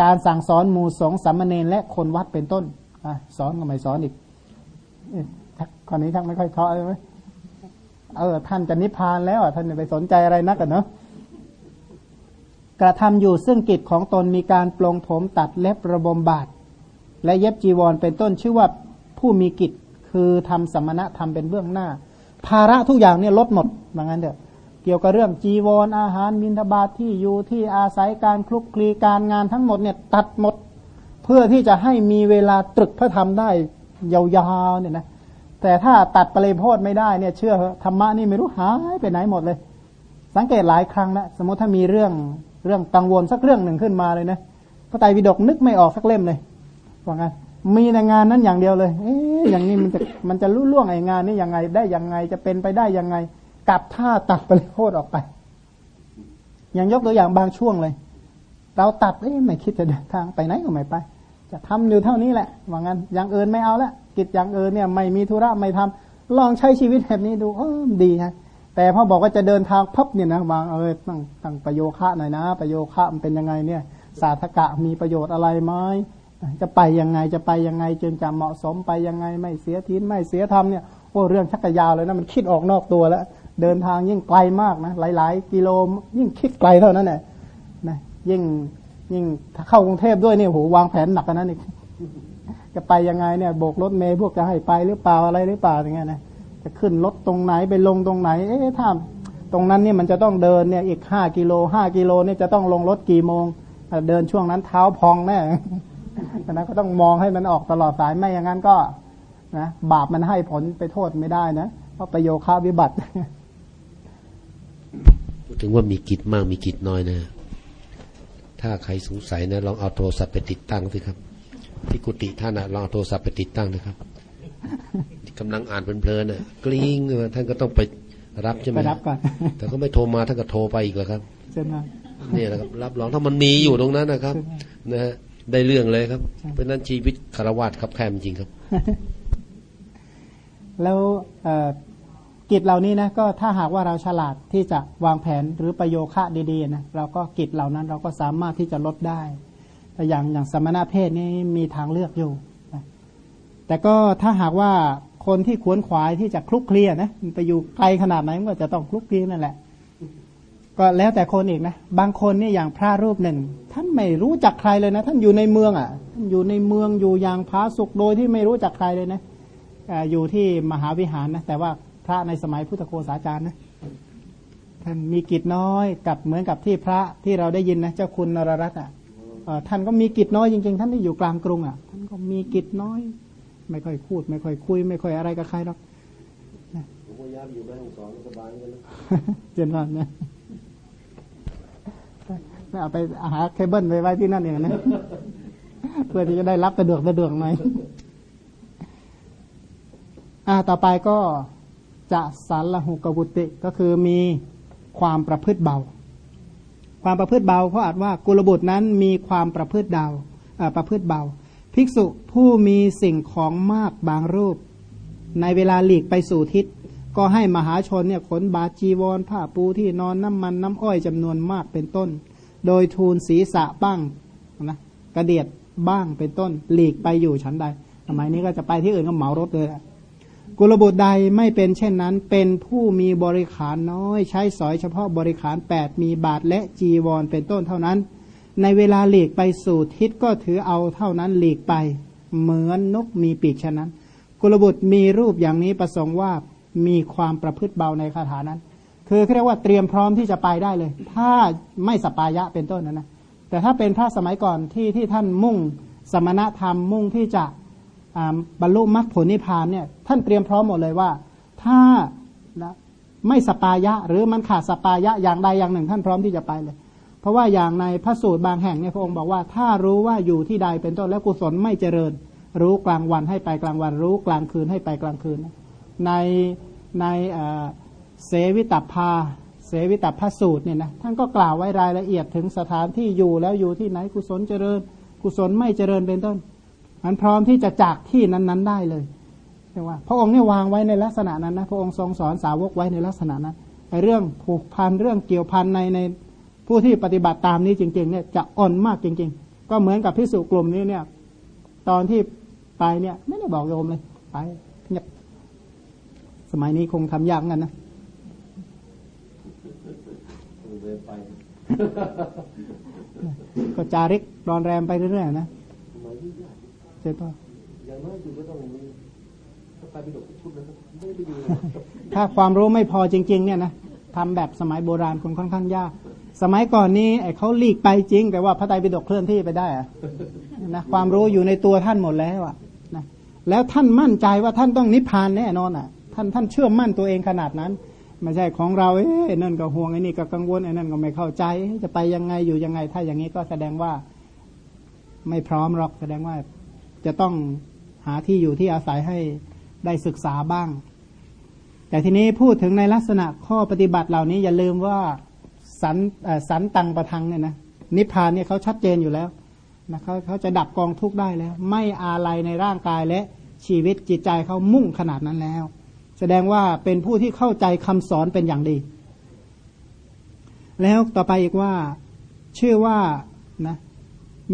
S2: การสั่งสอนหมู่สงสามเณรและคนวัดเป็นต้นอสอนก็ไม่สอนอีกคนนี้ทั้งไม่ค่อยเพาะเลยไหมเออ ท่านจะนิพพานแล้วท่านไปสนใจอะไรนักกันเนาะกระทำอยู่ซึ่งกิจของตนมีการปลงผมตัดเล็บระบมบาดและเย็บจีวรเป็นต้นชื่อว่าผู้มีกิจคือทำสมณะทำเป็นเบื้องหน้า ภาระทุกอย่างเนี่ยลดหมดบางั้นเถอะ เกี่ยวกับเรื่องจีวรออาหารมินทบาทที่อยู่ที่อาศัยการคลุกคลีการงานทั้งหมดเนี่ยตัดหมด เพื่อที่จะให้มีเวลาตรึกพระธรรมได้ยาวๆเนี่ยนะแต่ถ้าตัดปริโพธไม่ได้เนี่ยเชื่อธรรมะนี่ไม่รู้หายไปไหนหมดเลย สังเกตหลายครั้งนะสมมติถ้ามีเรื่องเรื่องกังวลสักเรื่องหนึ่งขึ้นมาเลยนะพระไตรปิฎกนึกไม่ออกสักเล่มเลยว่างั้นมีในงานนั้นอย่างเดียวเลย เอ๊ะอย่างนี้มันจะมันจะรู้ล่วงไอ้งานนี้ยังไงได้ยังไงจะเป็นไปได้ยังไง กับท่าตัดปริโพธออกไป อย่างยกตัวอย่างบางช่วงเลย เราตัดเอ๊ะไม่คิดจะเดินทางไปไหนก็ไม่ไป จะทำอยู่เท่านี้แหละว่างั้นอย่างอื่นไม่เอาละกิจอย่างอื่นเนี่ยไม่มีธุระไม่ทำลองใช้ชีวิตแบบนี้ดูเออดีฮะแต่พอบอกว่าจะเดินทางพับเนี่ยนะวางเออตั้งตั้งประโยคะหน่อยนะ ประโยคะมันเป็นยังไงเนี่ย สาธกะมีประโยชน์อะไรไหมจะไปยังไงจะไปยังไงจึงจะเหมาะสมไปยังไงไม่เสียทิ้นไม่เสียธรรมเนี่ยโอ้เรื่องชักกะยาวเลยนะมันคิดออกนอกตัวแล้ว เดินทางยิ่งไกลมากนะหลาย ๆ กิโลยิ่งคิดไกลเท่านั้นแหละนะยิ่งยิ่งถ้าเข้ากรุงเทพด้วยเนี่ยโหวางแผนหนักกันนั้นอีกจะไปยังไงเนี่ยโบกรถเมย์พวกจะให้ไปหรือเปล่าอะไรหรือเปล่าอย่างเงี้ยนะจะขึ้นรถตรงไหนไปลงตรงไหน เอ๊ะถ้าตรงนั้นเนี่ยมันจะต้องเดินเนี่ยอีกห้ากิโลห้ากิโลเนี่ยจะต้องลงรถกี่โมงเดินช่วงนั้นเท้าพองแน่ฉะนั้นก็ต้องมองให้มันออกตลอดสายไม่อย่างนั้นก็นะบาปมันให้ผลไปโทษไม่ได้นะเพราะประโยค่าวิบัติ
S1: ถึงว่ามีกิจมากมีกิจน้อยนะ ถ้าใครสงสัยนะลองเอาโทรศัพท์ไปติดตั้งสิครับ ที่กุฏิท่านนะลองเอาโทรศัพท์ไปติดตั้งนะครับกำลังอ่านเพลินๆน่ะ กลิ้งท่านก็ต้องไปรับใช่ไหม
S2: ไปรับก่อน
S1: แต่ก็ไม่โทรมาท่านก็โทรไปอีกแล้วครับ
S2: เช่นนั้น
S1: นี่แหละครับ รับรองถ้ามันมีอยู่ตรงนั้นนะครับ
S2: ใช่ไหม
S1: นะฮะได้เรื่องเลยครับ
S2: ใช่
S1: เพราะฉะนั้นชีวิตคารวะครับแคมจริงครับ
S2: แล้วเอ่อ กิจเหล่านี้นะก็ถ้าหากว่าเราฉลาดที่จะวางแผนหรือประโยคะดีๆนะเราก็กิจเหล่านั้นเราก็สามารถที่จะลดได้แต่อย่างอย่างสมณะเพศนี่มีทางเลือกอยู่นะแต่ก็ถ้าหากว่าคนที่ขวนขวายที่จะคลุกเคลียนะไปอยู่ไกลขนาดไหนมันก็จะต้องคลุกเคลียนั่นแหละ ก็แล้วแต่คนอีกนะบางคนนี่อย่างพระรูปหนึ่ง ท่านไม่รู้จักใครเลยนะ ท่านอยู่ในเมืองอะท่านอยู่ในเมืองอยู่อย่างพาสุกโดยที่ไม่รู้จักใครเลยนะออยู่ที่มหาวิหารนะแต่ว่า พระในสมัยพุทธโฆษาจารย์นะท่านมีกิจน้อยกับเหมือนกับที่พระที่เราได้ยินนะเจ้าคุณนรรัตน์อะเอ่อท่านก็มีกิจน้อยจริงๆ ท่านที่อยู่กลางกรุงอะท่านก็มีกิจน้อย ไม่ค่อยพูด ไม่ค่อยคุย ไม่ค่อยอะไรกับใครหรอก
S1: ผมก็ย้ายอยู่แม่ห้องสอนสบายกัน
S2: เจนวันนะไม่เอาไปหาเคเบิลไปไว้ที่นั่นเองนะเพื่อที่จะได้รับสะดวกสะดวกหน่อยอ่าต่อไปก็ จะสันละหุกบุติก็คือมีความประพฤติเบา ความประพฤติเบาเพราะอาจว่ากุลบุตรนั้นมีความประพฤติเดาอ่าประพฤติเบา ภิกษุผู้มีสิ่งของมากบางรูป ในเวลาหลีกไปสู่ทิศ ก็ให้มหาชนเนี่ยขนบาจีวร ผ้าปูที่นอนน้ำมันน้ำอ้อยจำนวนมากเป็นต้น โดยทูลศีรษะบ้างนะกระเดียดบ้างเป็นต้นหลีกไปอยู่ชั้นใดสมัยนี้ก็จะไปที่อื่นก็เหมารถเลยอะ กุลบุตรใดไม่เป็นเช่นนั้น เป็นผู้มีบริขารน้อย ใช้สอยเฉพาะบริขารแปดมีบาทและจีวรเป็นต้นเท่านั้น ในเวลาหลีกไปสู่ทิศก็ถือเอาเท่านั้นหลีกไป เหมือนนกมีปีกฉะนั้น กุลบุตรมีรูปอย่างนี้ประสงค์ว่ามีความประพฤติเบาในคาถานั้น คือเรียกว่าเตรียมพร้อมที่จะไปได้เลย ถ้าไม่สปายะเป็นต้นนะนะแต่ถ้าเป็นพระสมัยก่อนที่ที่ท่านมุ่งสมณธรรมมุ่งที่จะ บรรลุมรรคผลนิพพานเนี่ยท่านเตรียมพร้อมหมดเลยว่า ถ้านะไม่สปายะ หรือมันขาดสปายะอย่างใดอย่างหนึ่ง ท่านพร้อมที่จะไปเลย เพราะว่าอย่างในพระสูตรบางแห่งเนี่ยพระองค์บอกว่า ถ้ารู้ว่าอยู่ที่ใดเป็นต้นแล้วกุศลไม่เจริญ รู้กลางวันให้ไปกลางวัน รู้กลางคืนให้ไปกลางคืน ในในเสวิตัพาเสวิตัพพสูตรเนี่ยนะท่านก็กล่าวไว้รายละเอียดถึงสถานที่อยู่แล้วอยู่ที่ไหนกุศลเจริญ กุศลไม่เจริญเป็นต้น มันพร้อมที่จะจากที่นั้น ๆ ได้เลยเรียกว่า พระองค์เนี่ยวางไว้ในลักษณะนั้นนะพระองค์ทรงสอนสาวกไว้ในลักษณะนั้นไอ้เรื่องผูกพันเรื่องเกี่ยวพันในในผู้ที่ปฏิบัติตามนี้จริง ๆ เนี่ยจะอ่อนมากจริง ๆ ก็เหมือนกับพิสุกลุ่มนี้เนี่ย ตอนที่ไปเนี่ยไม่ได้บอกโยมเลย ไปเงียบสมัยนี้คงทำยากกันนะ
S1: ไป
S2: ก็จาริกรอนแรมไปเรื่อยๆนะ เจ๊ต้อ
S1: อย่างน้อยอยู่ก็ต้องมีพระไตรปิฎกชุดนั้นไม่ได้ดู
S2: ถ้าความรู้ไม่พอจริง ๆ เนี่ยนะทำแบบสมัยโบราณคนค่อนข้างยาก สมัยก่อนนี้ไอ้เขาลีกไปจริง แต่ว่าพระไตรปิฎกเคลื่อนที่ไปได้อะนะความรู้อยู่ในตัวท่านหมดแล้วอะนะแล้วท่านมั่นใจว่าท่านต้องนิพพานแน่นอนอะท่านท่านเชื่อมั่นตัวเองขนาดนั้นไม่ใช่ของเราเอ๊ะไอ้นั่นก็ห่วงไอ้นี่ก็กังวลไอ้นั่นก็ไม่เข้าใจเอ๊ะจะไปยังไงอยู่ยังไง ถ้าอย่างนี้ก็แสดงว่าไม่พร้อมหรอกแสดงว่า จะต้องหาที่อยู่ที่อาศัยให้ได้ศึกษาบ้าง แต่ทีนี้พูดถึงในลักษณะข้อปฏิบัติเหล่านี้อย่าลืมว่าสันสันตังประทังเนี่ยนะนิพพานเนี่ยเขาชัดเจนอยู่แล้วนะเขาเขาจะดับกองทุกข์ได้แล้ว ไม่อาลัยในร่างกายและชีวิตจิตใจเขามุ่งขนาดนั้นแล้ว แสดงว่าเป็นผู้ที่เข้าใจคำสอนเป็นอย่างดี แล้วต่อไปอีกว่าชื่อว่านะ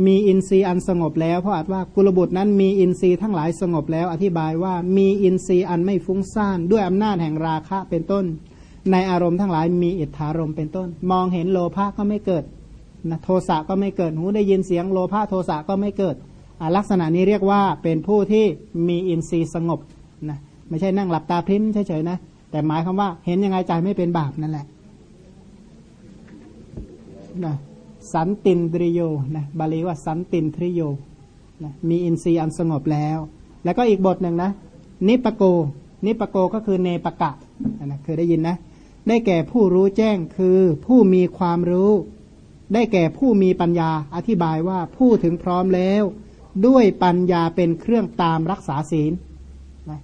S2: มีอินทรีย์อันสงบแล้วเพราะอาจว่ากุลบุตรนั้นมีอินทรีย์ทั้งหลายสงบแล้ว อธิบายว่ามีอินทรีย์อันไม่ฟุ้งซ่านด้วยอำนาจแห่งราคะเป็นต้น ในอารมณ์ทั้งหลายมีอิทธารมณ์เป็นต้น มองเห็นโลภะก็ไม่เกิดนะโทสะก็ไม่เกิดหูได้ยินเสียงโลภะโทสะก็ไม่เกิดลักษณะนี้เรียกว่าเป็นผู้ที่มีอินทรีย์สงบนะไม่ใช่นั่งหลับตาพริ้มเฉยๆนะแต่หมายคำว่าเห็นยังไงใจไม่เป็นบาปนั่นแหละนะ สันตินทริโยนะบาลีว่าสันตินทริโยนะมีอินทรีย์อันสงบแล้ว แล้วก็อีกบทหนึ่งนะ นิปโก นิปโกก็คือเนปกะนะเคยได้ยินนะ ได้แก่ผู้รู้แจ้งคือผู้มีความรู้ ได้แก่ผู้มีปัญญาอธิบายว่าผู้ถึงพร้อมแล้ว ด้วยปัญญาเป็นเครื่องตามรักษาศีลนะ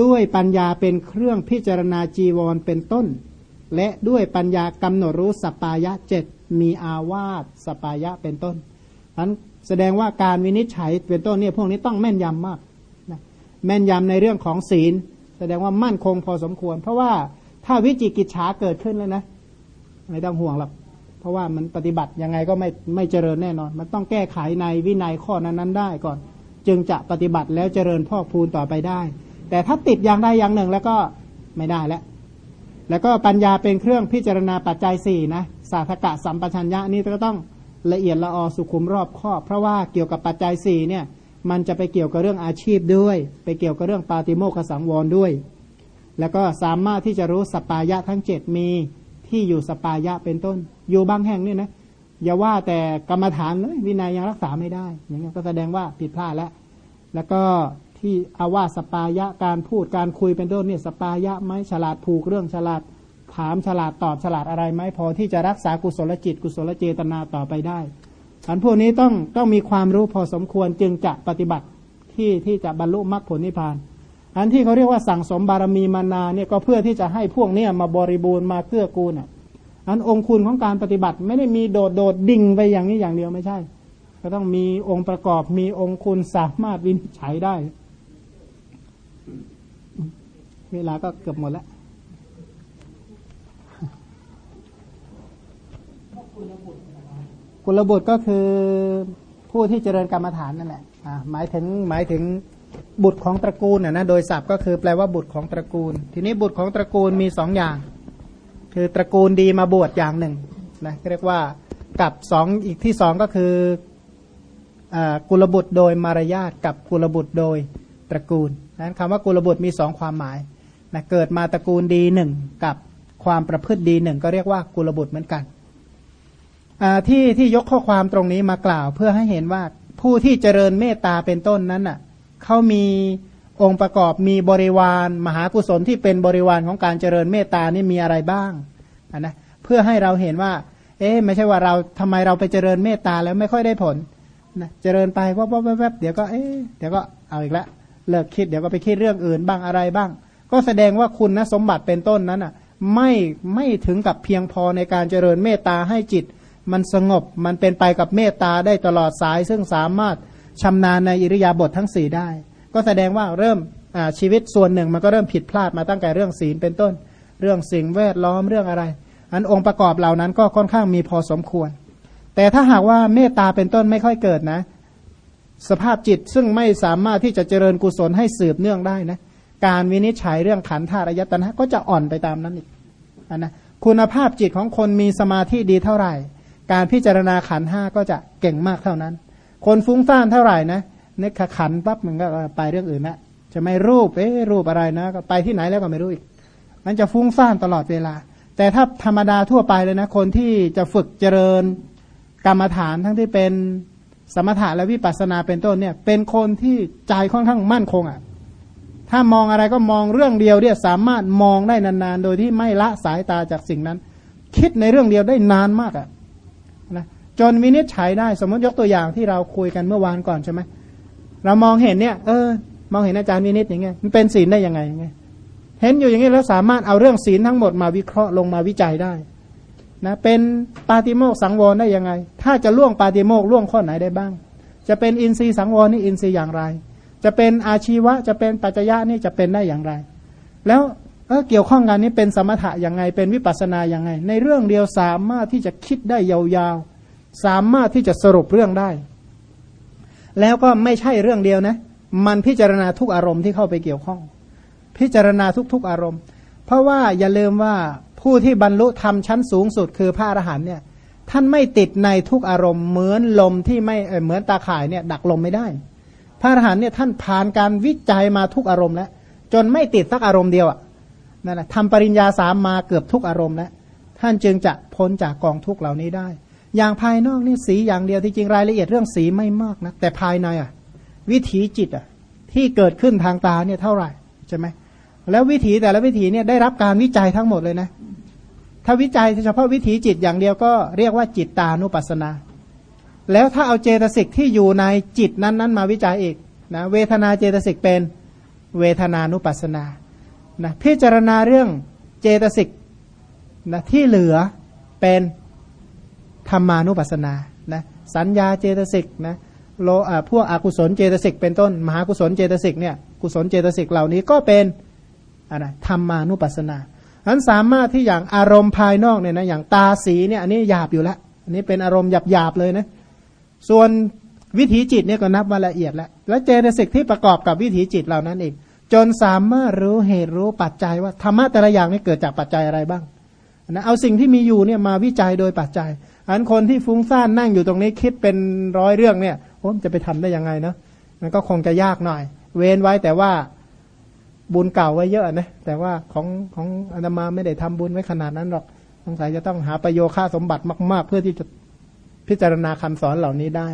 S2: ด้วยปัญญาเป็นเครื่องพิจารณาจีวรเป็นต้น และด้วยปัญญากำหนดรู้สปายะเจ็ด มีอาวาสสปายะเป็นต้นนั้นแสดงว่าการวินิจฉัยเป็นต้นเนี่ยพวกนี้ต้องแม่นยำมากนะแม่นยำในเรื่องของศีล แสดงว่ามั่นคงพอสมควร เพราะว่าถ้าวิจิกิจฉาเกิดขึ้นแล้วนะไม่ต้องห่วงหรอกเพราะว่ามันปฏิบัติยังไงก็ไม่ไม่เจริญแน่นอน มันต้องแก้ไขในวินัยข้อนั้นๆ ได้ก่อน จึงจะปฏิบัติแล้วเจริญพอกพูนต่อไปได้ แต่ถ้าติดอย่างใดอย่างหนึ่งแล้วก็ไม่ได้แล้ว แล้วก็ปัญญาเป็นเครื่องพิจารณาปัจจัยสี่นะสาธกะสัมปชัญญะนี่ก็ต้องละเอียดละออสุขุมรอบคอบ เพราะว่าเกี่ยวกับปัจจัยสี่เนี่ยมันจะไปเกี่ยวกับเรื่องอาชีพด้วย ไปเกี่ยวกับเรื่องปาติโมกขสังวรด้วย แล้วก็สามารถที่จะรู้สปายะทั้งเจ็ดมีที่อยู่สปายะเป็นต้น อยู่บางแห่งเนี่ยนะอย่าว่าแต่กรรมฐานเลยวินัยยังรักษาไม่ได้อย่างนี้ก็แสดงว่าผิดพลาดแล้ว แล้วก็ ที่อาว่าสปายะการพูดการคุยเป็นต้นเนี่ยสปายะไหมฉลาดผูกเรื่องฉลาดถามฉลาดตอบฉลาดอะไรไหมพอที่จะรักษากุศลจิต กุศลเจตนาต่อไปได้อันพวกนี้ต้องต้องมีความรู้พอสมควรจึงจะปฏิบัติที่ที่จะบรรลุมรรคผลนิพพาน อันที่เขาเรียกว่าสั่งสมบารมีมานาเนี่ยก็เพื่อที่จะให้พวกเนี้ยมาบริบูรณ์มาเกื้อกูลอะอันองคุณของการปฏิบัติไม่ได้มีโดดโดดดิ่งไปอย่างนี้อย่างเดียวไม่ใช่ ก็ต้องมีองค์ประกอบมีองคุณสามารถวินิจฉัยได้ เวลาก็เกือบหมดแล้วกุลบุตรก็คือผู้ที่เจริญกรรมฐานนั่นแหละอ่าหมายถึงหมายถึงบุตรของตระกูลนะนะโดยศัพท์ก็คือแปลว่าบุตรของตระกูล ทีนี้บุตรของตระกูลมีสองอย่าง คือตระกูลดีมาบวชอย่างหนึ่งนะเรียกว่ากับสองอีกที่สองก็คืออกุลบุตรโดยมารยาทกับกุลบุตรโดยตระกูลนั้นคำว่ากุลบุตรมีสองความหมาย นะเกิดมาตระกูลดีหนึ่งกับความประพฤติดีหนึ่งก็เรียกว่ากุลบุตรเหมือนกันที่ที่ยกข้อความตรงนี้มากล่าว เพื่อให้เห็นว่าผู้ที่เจริญเมตตาเป็นต้นนั้นน่ะเขามีองค์ประกอบมีบริวารมหากุศลที่เป็นบริวารของการเจริญเมตตานี่มีอะไรบ้างนะเพื่อให้เราเห็นว่า เอ๊ะไม่ใช่ว่าเราทำไมเราไปเจริญเมตตาแล้วไม่ค่อยได้ผลนะเจริญไปวับวับวับเดี๋ยวก็เอ๊ะเดี๋ยวก็เอาอีกแล้วเลิกคิดเดี๋ยวก็ไปคิดเรื่องอื่นบ้างอะไรบ้าง ก็แสดงว่าคุณนะสมบัติเป็นต้นนั้นอะไม่ไม่ถึงกับเพียงพอในการเจริญเมตตาให้จิต มันสงบมันเป็นไปกับเมตตาได้ตลอดสาย ซึ่งสามารถชำนาญในอิริยาบถททั้งสี่ได้ ก็แสดงว่าเริ่มชีวิตส่วนหนึ่งมันก็เริ่มผิดพลาดมาตั้งแต่เรื่องศีลเป็นต้น เรื่องสิ่งแวดล้อมเรื่องอะไร อันองค์ประกอบเหล่านั้นก็ค่อนข้างมีพอสมควร แต่ถ้าหากว่าเมตตาเป็นต้นไม่ค่อยเกิดนะ สภาพจิตซึ่งไม่สามารถที่จะเจริญกุศลให้สืบเนื่องได้นะ การวินิจฉัยเรื่องขันธารยตนะก็จะอ่อนไปตามนั้นอีกนนะคุณภาพจิตของคนมีสมาธิดีเท่าไหร่ การพิจารณาขันห้าก็จะเก่งมากเท่านั้น คนฟุ้งซ่านเท่าไหร่นะนึกขันปั๊บมันก็ไปเรื่องอื่นละจะไม่รูปเอ๊ะรูปอะไรนะก็ไปที่ไหนแล้วก็ไม่รู้อีก มันจะฟุ้งซ่านตลอดเวลา แต่ถ้าธรรมดาทั่วไปเลยนะ คนที่จะฝึกเจริญกรรมฐานทั้งที่เป็นสมถะและวิปัสสนาเป็นต้นเนี่ย เป็นคนที่ใจค่อนข้างมั่นคงอะ่ะ ถ้ามองอะไรก็มองเรื่องเดียวเนี่ยสามารถมองได้นานๆ โดยที่ไม่ละสายตาจากสิ่งนั้น คิดในเรื่องเดียวได้นานมากอะ่ะนะจนวินิจฉัยได้สมมติยกตัวอย่างที่เราคุยกันเมื่อวานก่อนใช่ไหมเรามองเห็นเนี่ย เออ มองเห็นอาจารย์วินิจอย่างเงี้ยมันเป็นศีลได้ยังไงยังไงเห็นอยู่อย่างนี้แล้วสามารถเอาเรื่องศีลทั้งหมดมาวิเคราะห์ลงมาวิจัยได้นะเป็นปาติโมกสังวรได้ยังไง ถ้าจะล่วงปาติโมกล่วงข้อไหนได้บ้าง จะเป็นอินทรีย์สังวรนี่อินทรีย์อย่างไร จะเป็นอาชีวะจะเป็นปัจจยะนี่จะเป็นได้อย่างไร แล้วเเกี่ยวข้องกันนี้เป็นสมถะยังไงเป็นวิปัสนาอย่างไง ในเรื่องเดียวสามารถที่จะคิดได้ยาวๆ สามารถที่จะสรุปเรื่องได้ แล้วก็ไม่ใช่เรื่องเดียวนะ มันพิจารณาทุกอารมณ์ที่เข้าไปเกี่ยวข้อง พิจารณาทุกๆอารมณ์ เพราะว่าอย่าลืมว่าผู้ที่บรรลุธรรมชั้นสูงสุดคือพระอรหันต์เนี่ยท่านไม่ติดในทุกอารมณ์เหมือนลมที่ไม่เเหมือนตาข่ายเนี่ยดักลมไม่ได้ พระอรหันต์เนี่ยท่านผ่านการวิจัยมาทุกอารมณ์แล้ว จนไม่ติดสักอารมณ์เดียวอะนั่นแหละทำปริญญาสามมาเกือบทุกอารมณ์แล้ว ท่านจึงจะพ้นจากกองทุกเหล่านี้ได้ อย่างภายนอกนี่สีอย่างเดียวที่จริงรายละเอียดเรื่องสีไม่มากนะแต่ภายในอะ วิถีจิตอะที่เกิดขึ้นทางตาเนี่ยเท่าไหร่ใช่ไหมแล้ววิถีแต่ละวิถีเนี่ยได้รับการวิจัยทั้งหมดเลยนะ ถ้าวิจัยเฉพาะวิถีจิตอย่างเดียวก็เรียกว่าจิตตานุปัสสนา แล้วถ้าเอาเจตสิกที่อยู่ในจิตนั้นๆมาวิจัยอีกนะเวทนาเจตสิกเป็นเวทนานุปัสสนานะพิจารณาเรื่องเจตสิกนะที่เหลือเป็นธรรมานุปัสสนานะสัญญาเจตสิกนะโลอ่าพวกอกุศลเจตสิกเป็นต้น มหากุศลเจตสิกเนี่ยกุศลเจตสิกเหล่านี้ก็เป็นอะไรธรรมานุปัสสนานั้นสามารถที่อย่างอารมณ์ภายนอกเนี่ยนะอย่างตาสีเนี่ยอันนี้หยาบอยู่แล้วอันนี้เป็นอารมณ์หยาบหยาบเลยนะ ส่วนวิถีจิตเนี่ยก็นับมาละเอียดแล้ว แล้วเจตสิกที่ประกอบกับวิถีจิตเหล่านั้นเองจนสามารถรู้เหตุรู้ปัจจัยว่าธรรมะแต่ละอย่างนี่เกิดจากปัจจัยอะไรบ้างนะเอาสิ่งที่มีอยู่เนี่ยมาวิจัยโดยปัจจัย อันคนที่ฟุ้งซ่านนั่งอยู่ตรงนี้คิดเป็นร้อยเรื่องเนี่ยโอ้จะไปทำได้ยังไงเนาะมันก็คงจะยากหน่อย เว้นไว้แต่ว่าบุญเก่าไว้เยอะนะแต่ว่าของของอนามาไม่ได้ทำบุญไว้ขนาดนั้นหรอกสงสัยจะต้องหาประโยค่าสมบัติมาก ๆ เพื่อที่จะ พิจารณาคำสอนเหล่านี้ได้